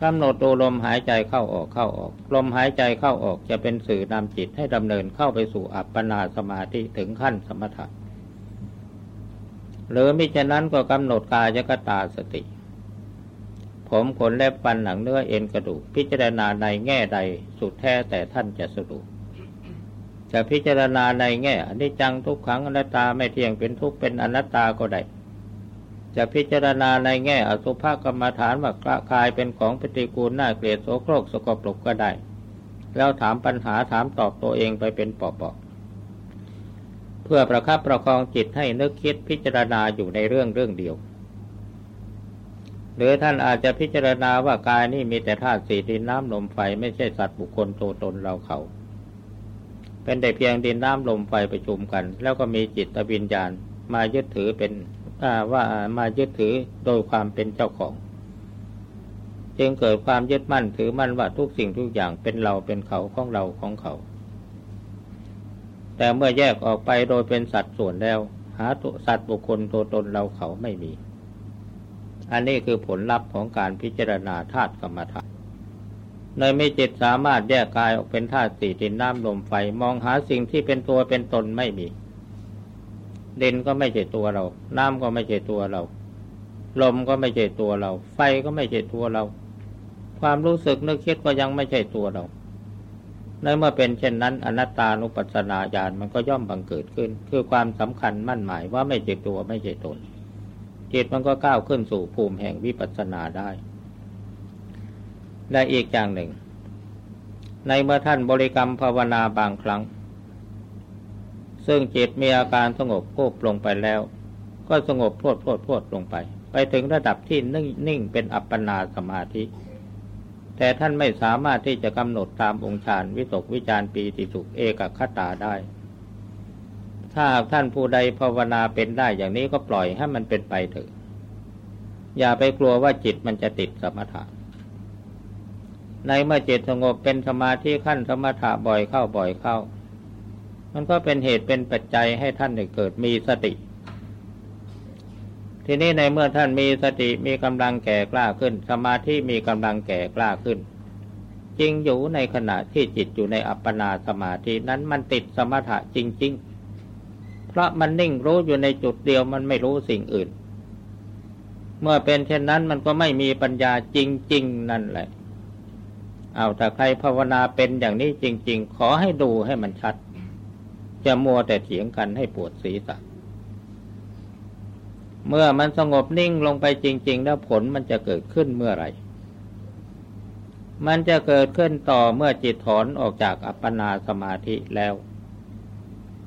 กำหนดดูลมหายใจเข้าออกเข้าออก ลมหายใจเข้าออกจะเป็นสื่อนำจิตให้ดำเนินเข้าไปสู่อัปปนาสมาธิถึงขั้นสมถะหรือมิฉะนั้นก็กำหนดกายกตาสติ ผมขนเล็บฟันหนังเนื้อเอ็นกระดูก พิจารณาในแง่ใดสุดแท้แต่ท่านจะสรุปจะพิจารณาในแง่อนิจจังทุกขังอนัตตาไม่เที่ยงเป็นทุกข์เป็นอนัตตาก็ได้ จะพิจารณาในแง่อสุภกรรมฐานว่ากระกายเป็นของปฏิกูลน่าเกลียดโสโครกสกปรกก็ได้ แล้วถามปัญหาถามตอบตัวเองไปเป็นปอบๆเพื่อประคับประคองจิตให้นึกคิดพิจารณาอยู่ในเรื่องเรื่องเดียว หรือท่านอาจจะพิจารณาว่ากายนี่มีแต่ธาตุสี่ดินน้ำลมไฟไม่ใช่สัตว์บุคคลตัวตนเราเขาเป็นแต่เพียงดินน้ำลมไฟประชุมกัน แล้วก็มีจิตวิญญาณมายึดถือเป็น ว่ามายึดถือโดยความเป็นเจ้าของ จึงเกิดความยึดมั่นถือมั่นว่าทุกสิ่งทุกอย่างเป็นเราเป็นเขาของเราของเขา แต่เมื่อแยกออกไปโดยเป็นสัตว์ส่วนแล้ว หาตัวสัตว์บุคคลตัวตนเราเขาไม่มี อันนี้คือผลลัพธ์ของการพิจารณาธาตุกรรมฐานในไม่จิตสามารถแยกกายออกเป็นธาตุสี่ดินน้ำลมไฟมองหาสิ่งที่เป็นตัวเป็นตนไม่มี ดินก็ไม่ใช่ตัวเรา น้ำก็ไม่ใช่ตัวเรา ลมก็ไม่ใช่ตัวเรา ไฟก็ไม่ใช่ตัวเรา ความรู้สึกนึกคิดก็ยังไม่ใช่ตัวเรา ในเมื่อเป็นเช่นนั้นอนัตตานุปัสสนาญาณมันก็ย่อมบังเกิดขึ้น คือความสำคัญมั่นหมายว่าไม่ใช่ตัวไม่ใช่ตนจิตมันก็ก้าวขึ้นสู่ภูมิแห่งวิปัสสนาได้ และอีกอย่างหนึ่ง ในเมื่อท่านบริกรรมภาวนาบางครั้ง ซึ่งจิตมีอาการสงบโคบลงไปแล้ว ก็สงบพรวดพรวดพรวดลงไป ไปถึงระดับที่นิ่งนิ่งเป็นอัปปนาสมาธิ แต่ท่านไม่สามารถที่จะกำหนดตามองค์ฌานวิตกวิจารปีติสุขเอกคตาได้ ถ้าท่านผู้ใดภาวนาเป็นได้อย่างนี้ก็ปล่อยให้มันเป็นไปเถอะ อย่าไปกลัวว่าจิตมันจะติดสมถะในเมื่อจิตสงบเป็นสมาธิขั้นสมถะบ่อยเข้าบ่อยเข้า มันก็เป็นเหตุเป็นปัจจัยให้ท่านได้เกิดมีสติ ทีนี้ในเมื่อท่านมีสติมีกำลังแก่กล้าขึ้น สมาธิมีกำลังแก่กล้าขึ้นจริงอยู่ในขณะที่จิตอยู่ในอัปปนาสมาธินั้นมันติดสมถะจริง ๆ เพราะมันนิ่งรู้อยู่ในจุดเดียวมันไม่รู้สิ่งอื่น เมื่อเป็นเช่นนั้นมันก็ไม่มีปัญญาจริง ๆ นั่นแหละ เอาถ้าใครภาวนาเป็นอย่างนี้จริง ๆ ขอให้ดูให้มันชัด จะมัวแต่เถียงกันให้ปวดศีรษะเมื่อมันสงบนิ่งลงไปจริง ๆ แล้วผลมันจะเกิดขึ้นเมื่อไหร่ มันจะเกิดขึ้นต่อเมื่อจิตถอนออกจากอัปปนาสมาธิแล้ว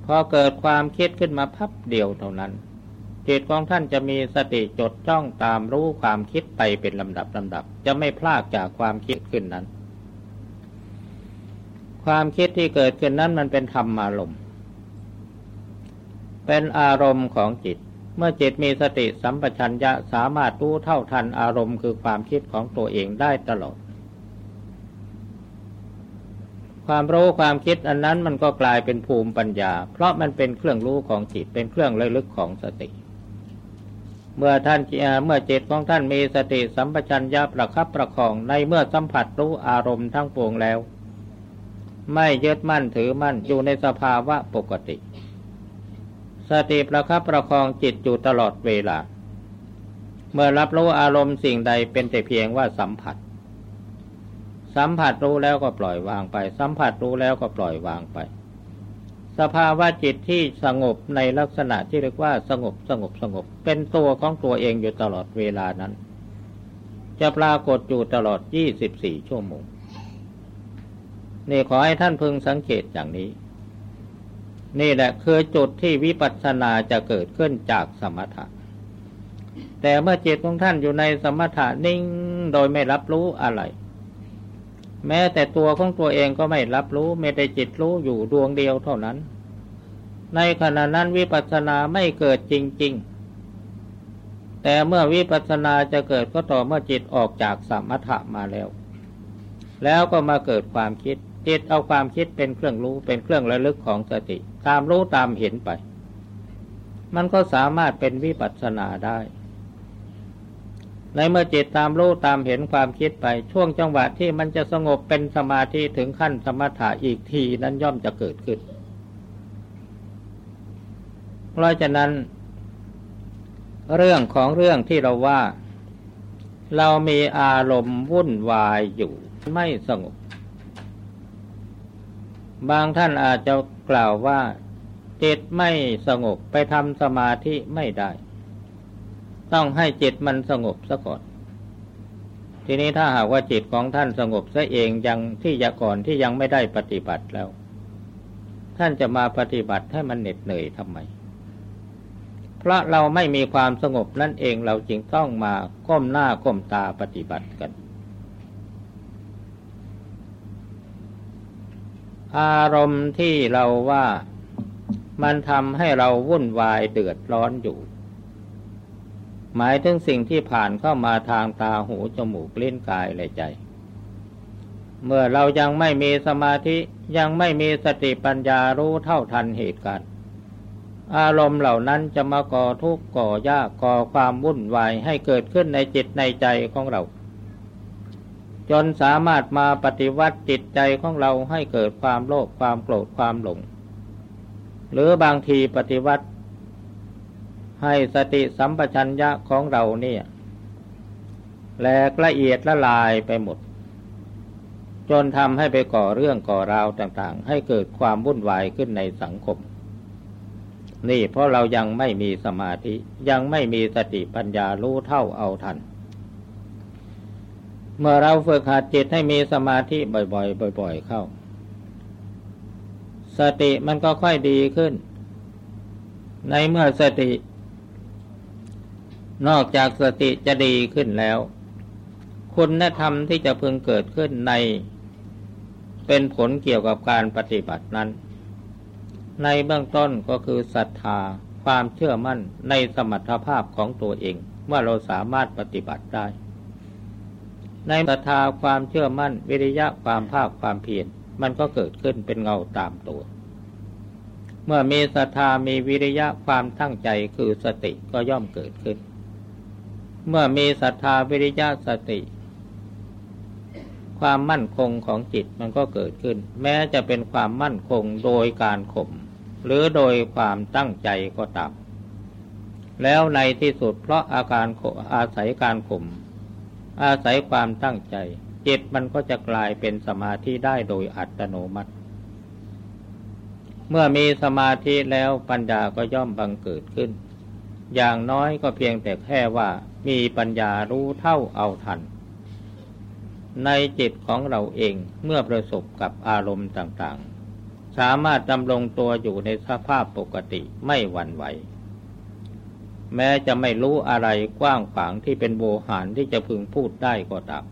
พอเกิดความคิดขึ้นมาพับเดียวเท่านั้น จิตของท่านจะมีสติจดจ้องตามรู้ความคิดไปเป็นลำดับลำดับ จะไม่พลากจากความคิดขึ้นนั้น ความคิดที่เกิดขึ้นนั้นมันเป็นธรรมอารมณ์ เป็นอารมณ์ของจิต เมื่อจิตมีสติสัมปชัญญะสามารถรู้เท่าทันอารมณ์คือความคิดของตัวเองได้ตลอด ความรู้ความคิดอันนั้นมันก็กลายเป็นภูมิปัญญา เพราะมันเป็นเครื่องรู้ของจิตเป็นเครื่องระลึกของสติเมื่อท่านเมื่อจิตของท่านมีสติสัมปชัญญะประคับประคองในเมื่อสัมผัสรู้อารมณ์ทั้งปวงแล้ว ไม่ยึดมั่นถือมั่นอยู่ในสภาวะปกติ สติประคับประคองจิตอยู่ตลอดเวลา เมื่อรับรู้อารมณ์สิ่งใดเป็นแต่เพียงว่าสัมผัส สัมผัสรู้แล้วก็ปล่อยวางไป สัมผัสรู้แล้วก็ปล่อยวางไป สภาวะจิตที่สงบในลักษณะที่เรียกว่าสงบสงบสงบ เป็นตัวของตัวเองอยู่ตลอดเวลานั้น จะปรากฏอยู่ตลอด 24 ชั่วโมงนี่ขอให้ท่านพึงสังเกตอย่างนี้ นี่แหละคือจุดที่วิปัสสนาจะเกิดขึ้นจากสมถะ แต่เมื่อจิตของท่านอยู่ในสมถะนิ่งโดยไม่รับรู้อะไร แม้แต่ตัวของตัวเองก็ไม่รับรู้ไม่ได้จิตรู้อยู่ดวงเดียวเท่านั้น ในขณะนั้นวิปัสสนาไม่เกิดจริง ๆ แต่เมื่อวิปัสสนาจะเกิดก็ต่อเมื่อจิตออกจากสมถะมาแล้ว แล้วก็มาเกิดความคิด จิตเอาความคิดเป็นเครื่องรู้เป็นเครื่องระลึกของสติ ตามรู้ตามเห็นไป มันก็สามารถเป็นวิปัสสนาได้ ในเมื่อจิตตามรู้ตามเห็นความคิดไป ช่วงจังหวะที่มันจะสงบเป็นสมาธิถึงขั้นสมถะอีกทีนั้นย่อมจะเกิดขึ้น เพราะฉะนั้น เรื่องของเรื่องที่เราว่า เรามีอารมณ์วุ่นวายอยู่ไม่สงบ บางท่านอาจจะกล่าวว่าจิตไม่สงบไปทำสมาธิไม่ได้ ต้องให้จิตมันสงบซะก่อน ทีนี้ถ้าหากว่าจิตของท่านสงบซะเองยังที่ยก่อนที่ยังไม่ได้ปฏิบัติแล้ว ท่านจะมาปฏิบัติให้มันเหน็ดเหนื่อยทำไม เพราะเราไม่มีความสงบนั่นเองเราจึงต้องมาก้มหน้าก้มตาปฏิบัติกัน อารมณ์ที่เราว่ามันทำให้เราวุ่นวายเดือดร้อนอยู่ หมายถึงสิ่งที่ผ่านเข้ามาทางตาหูจมูกลิ้นกายและใจ เมื่อเรายังไม่มีสมาธิยังไม่มีสติปัญญารู้เท่าทันเหตุการณ์ อารมณ์เหล่านั้นจะมาก่อทุกข์ก่อยากก่อความวุ่นวายให้เกิดขึ้นในจิตในใจของเรา จนสามารถมาปฏิวัติจิตใจของเราให้เกิดความโลภความโกรธความหลง หรือบางทีปฏิวัติ ให้สติสัมปชัญญะของเราเนี่ยแหลกละเอียดละลายไปหมด จนทำให้ไปก่อเรื่องก่อราวต่างๆ ให้เกิดความวุ่นวายขึ้นในสังคม นี่เพราะเรายังไม่มีสมาธิยังไม่มีสติปัญญารู้เท่าเอาทัน เมื่อเราฝึกหัดจิตให้มีสมาธิบ่อยๆ บ่อย ๆ เข้า สติมันก็ค่อยดีขึ้น ในเมื่อสติ นอกจากสติจะดีขึ้นแล้ว คุณธรรมที่จะพึงเกิดขึ้นใน เป็นผลเกี่ยวกับการปฏิบัตินั้น ในเบื้องต้นก็คือศรัทธาความเชื่อมั่นในสมรรถภาพของตัวเองว่าเราสามารถปฏิบัติได้ ในศรัทธาความเชื่อมั่น วิริยะความภาคความเพียรมันก็เกิดขึ้นเป็นเงาตามตัว เมื่อมีศรัทธามีวิริยะความตั้งใจคือสติก็ย่อมเกิดขึ้น เมื่อมีศรัทธาวิริยะสติ ความมั่นคงของจิตมันก็เกิดขึ้น แม้จะเป็นความมั่นคงโดยการข่มหรือโดยความตั้งใจก็ตามแล้วในที่สุดเพราะอาการอาศัยการข่ม อาศัยความตั้งใจ จิตมันก็จะกลายเป็นสมาธิได้โดยอัตโนมัติ เมื่อมีสมาธิแล้วปัญญาก็ย่อมบังเกิดขึ้น อย่างน้อยก็เพียงแต่แค่ว่ามีปัญญารู้เท่าเอาทัน ในจิตของเราเองเมื่อประสบกับอารมณ์ต่างๆ สามารถดำรงตัวอยู่ในสภาพปกติไม่หวั่นไหว แม้จะไม่รู้อะไรกว้างขวางที่เป็นโวหารที่จะพึงพูดได้ก็ตาม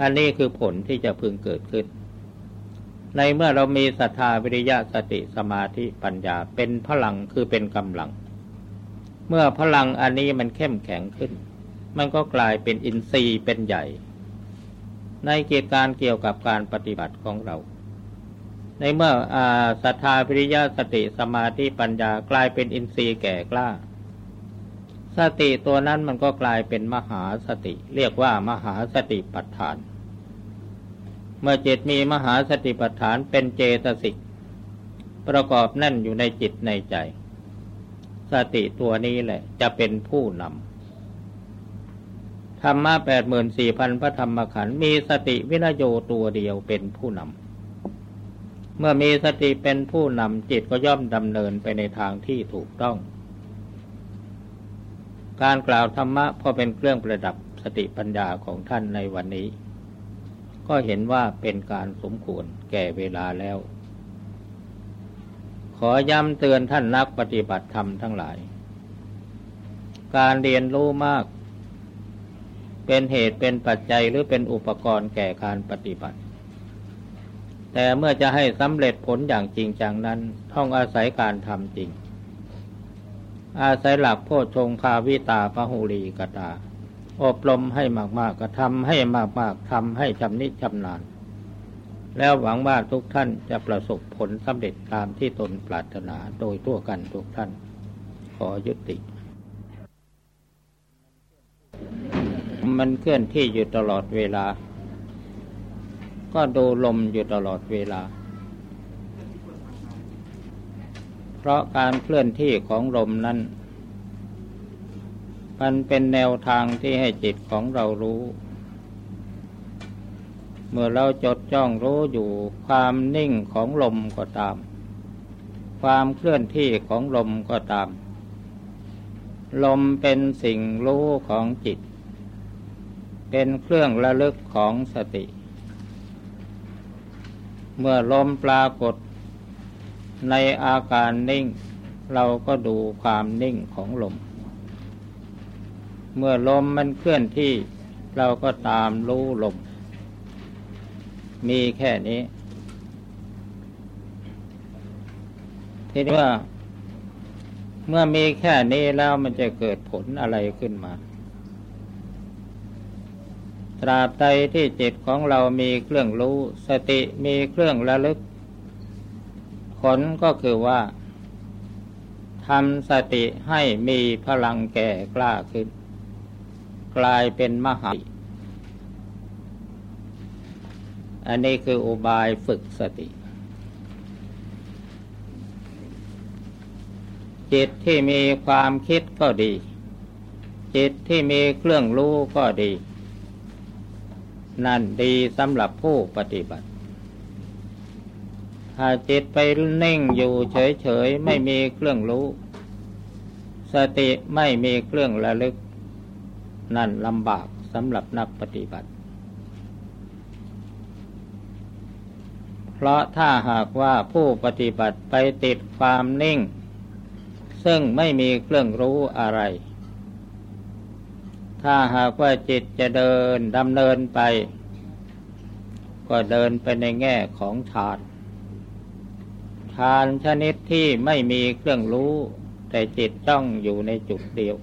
อันนี้คือผลที่จะพึงเกิดขึ้น ในเมื่อเรามีศรัทธาวิริยะสติสมาธิปัญญาเป็นพลังคือเป็นกำลัง เมื่อพลังอันนี้มันเข้มแข็งขึ้น มันก็กลายเป็นอินทรีย์เป็นใหญ่ ในเกี่ยวการเกี่ยวกับการปฏิบัติของเรา ในเมื่อศรัทธาพิริยะสติสมาธิปัญญากลายเป็นอินทรีย์แก่กล้า สติตัวนั้นมันก็กลายเป็นมหาสติ เรียกว่ามหาสติปัฏฐาน เมื่อจิตมีมหาสติปัฏฐานเป็นเจตสิกประกอบแน่นอยู่ในจิตในใจ สติตัวนี้แหละจะเป็นผู้นำธรรมะแปดหมื่นสี่พันพระธรรมขันธ์มีสติวินโยตัวเดียวเป็นผู้นำ เมื่อมีสติเป็นผู้นำจิตก็ย่อมดำเนินไปในทางที่ถูกต้อง การกล่าวธรรมะพอเป็นเครื่องประดับสติปัญญาของท่านในวันนี้ ก็เห็นว่าเป็นการสมควรแก่เวลาแล้ว ขอย้ำเตือนท่านนักปฏิบัติธรรมทั้งหลาย การเรียนรู้มาก เป็นเหตุเป็นปัจจัยหรือเป็นอุปกรณ์แก่การปฏิบัติ แต่เมื่อจะให้สำเร็จผลอย่างจริงจังนั้น ต้องอาศัยการทำจริง อาศัยหลักโพชงคาวิตาพหูรีกตา อบรมให้มากๆก็ทำให้มากๆทำให้ชำนิชำนาญ แล้วหวังว่าทุกท่านจะประสบผลสำเร็จตามที่ตนปรารถนาโดยทั่วกันทุกท่าน ขอยุติ มันเคลื่อนที่อยู่ตลอดเวลา ก็ดูลมอยู่ตลอดเวลา เพราะการเคลื่อนที่ของลมนั้น มันเป็นแนวทางที่ให้จิตของเรารู้ เมื่อเราจดจ้องรู้อยู่ความนิ่งของลมก็ตาม ความเคลื่อนที่ของลมก็ตาม ลมเป็นสิ่งรู้ของจิต เป็นเครื่องระลึกของสติ เมื่อลมปรากฏ ในอาการนิ่ง เราก็ดูความนิ่งของลม เมื่อลมมันเคลื่อนที่ เราก็ตามรู้ลม มีแค่นี้ ทีนี้ว่า เมื่อมีแค่นี้แล้วมันจะเกิดผลอะไรขึ้นมา ตราบใดที่จิตของเรามีเครื่องรู้ สติมีเครื่องระลึก ผลก็คือว่าทำสติให้มีพลังแก่กล้าขึ้น กลายเป็นมหาอันนี้คืออุบายฝึกสติ จิตที่มีความคิดก็ดี จิตที่มีเครื่องรู้ก็ดี นั่นดีสำหรับผู้ปฏิบัติ ถ้าจิตไปนิ่งอยู่เฉยๆ ไม่มีเครื่องรู้ สติไม่มีเครื่องระลึก นั่นลำบากสำหรับนักปฏิบัติ เพราะถ้าหากว่าผู้ปฏิบัติไปติดความนิ่ง ซึ่งไม่มีเครื่องรู้อะไร ถ้าหากว่าจิตจะเดินดำเนินไป ก็เดินไปในแง่ของฌานฌานชนิดที่ไม่มีเครื่องรู้ แต่จิตต้องอยู่ในจุดเดียว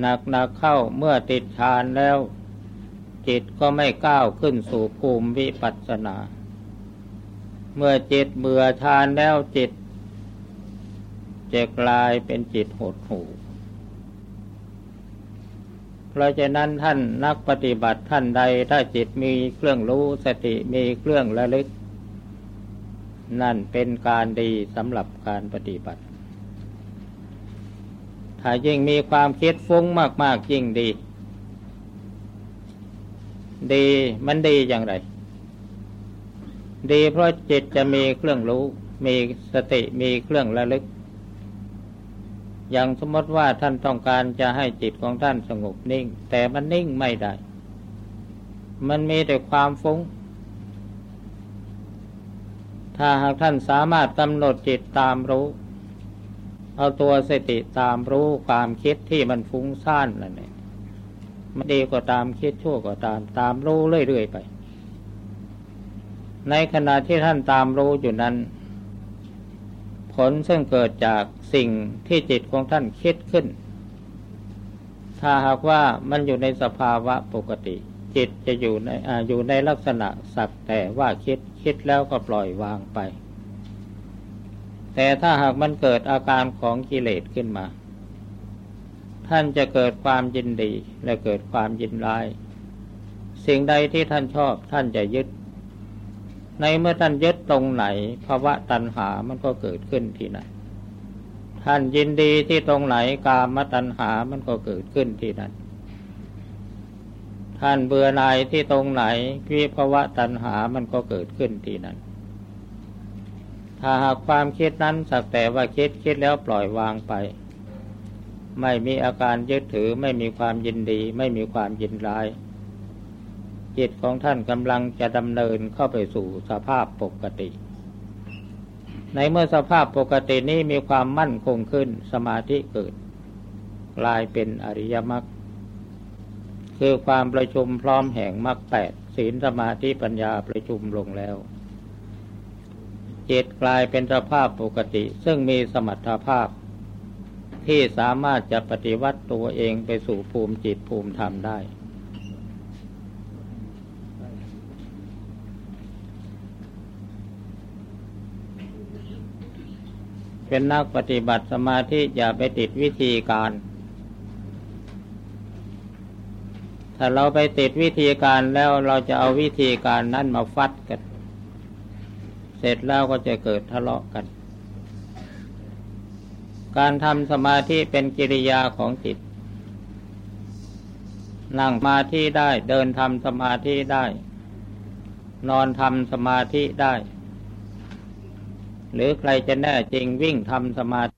หนักหนักเข้าเมื่อติดฌานแล้ว จิตก็ไม่ก้าวขึ้นสู่ภูมิวิปัสสนา เมื่อจิตเบื่อฌานแล้วจิตจะกลายเป็นจิตหดหู่ เพราะฉะนั้นท่านนักปฏิบัติท่านใดถ้าจิตมีเครื่องรู้สติมีเครื่องระลึก นั่นเป็นการดีสำหรับการปฏิบัติ ถ้ายิ่งมีความคิดฟุ้งมาก ๆ ยิ่งดี ดีมันดีอย่างไร ดีเพราะจิตจะมีเครื่องรู้ มีสติมีเครื่องระลึก อย่างสมมติว่าท่านต้องการจะให้จิตของท่านสงบนิ่ง แต่มันนิ่งไม่ได้ มันมีแต่ความฟุ้ง ถ้าหากท่านสามารถกำหนดจิตตามรู้ เอาตัวสติตามรู้ความคิดที่มันฟุ้งซ่านนั่นเองมันดีก็ตามคิดชั่วก็ตามตามรู้เรื่อยๆไป ในขณะที่ท่านตามรู้อยู่นั้น ผลซึ่งเกิดจาก สิ่งที่จิตของท่านคิดขึ้น ถ้าหากว่ามันอยู่ในสภาวะปกติ จิตจะอยู่ในออยู่ในลักษณะสักแต่ว่าคิดคิดแล้วก็ปล่อยวางไป แต่ถ้าหากมันเกิดอาการของกิเลสขึ้นมา ท่านจะเกิดความยินดีและเกิดความยินร้าย สิ่งใดที่ท่านชอบท่านจะยึดในเมื่อท่านยึดตรงไหนภาวะตัณหามันก็เกิดขึ้นที่นั่น ท่านยินดีที่ตรงไหนกามตัณหามันก็เกิดขึ้นที่นั่นท่านเบื่อหน่ายที่ตรงไหนวิภาวะตัณหามันก็เกิดขึ้นที่นั่นถ้าหากความคิดนั้นสักแต่ว่าคิดคิดแล้วปล่อยวางไป ไม่มีอาการยึดถือไม่มีความยินดี ไม่มีความยินร้ายจิตของท่านกำลังจะดำเนินเข้าไปสู่สภาพปกติ ในเมื่อสภาพปกตินี้มีความมั่นคงขึ้นสมาธิเกิด กลายเป็นอริยมรรคคือความประชุมพร้อมแห่งมรรคแปดศีลสมาธิปัญญาประชุมลงแล้วจิตกลายเป็นสภาพปกติ ซึ่งมีสมรรถภาพ ที่สามารถจะปฏิวัติตัวเองไปสู่ภูมิจิตภูมิธรรมได้ เป็นนักปฏิบัติสมาธิอย่าไปติดวิธีการ ถ้าเราไปติดวิธีการแล้วเราจะเอาวิธีการนั้นมาฟัดกัน เสร็จแล้วก็จะเกิดทะเลาะกัน การทำสมาธิเป็นกิริยาของจิต นั่งมาที่ได้ เดินทำสมาธิได้ นอนทำสมาธิได้ หรือใครจะแน่จริงวิ่งทำสมาธิ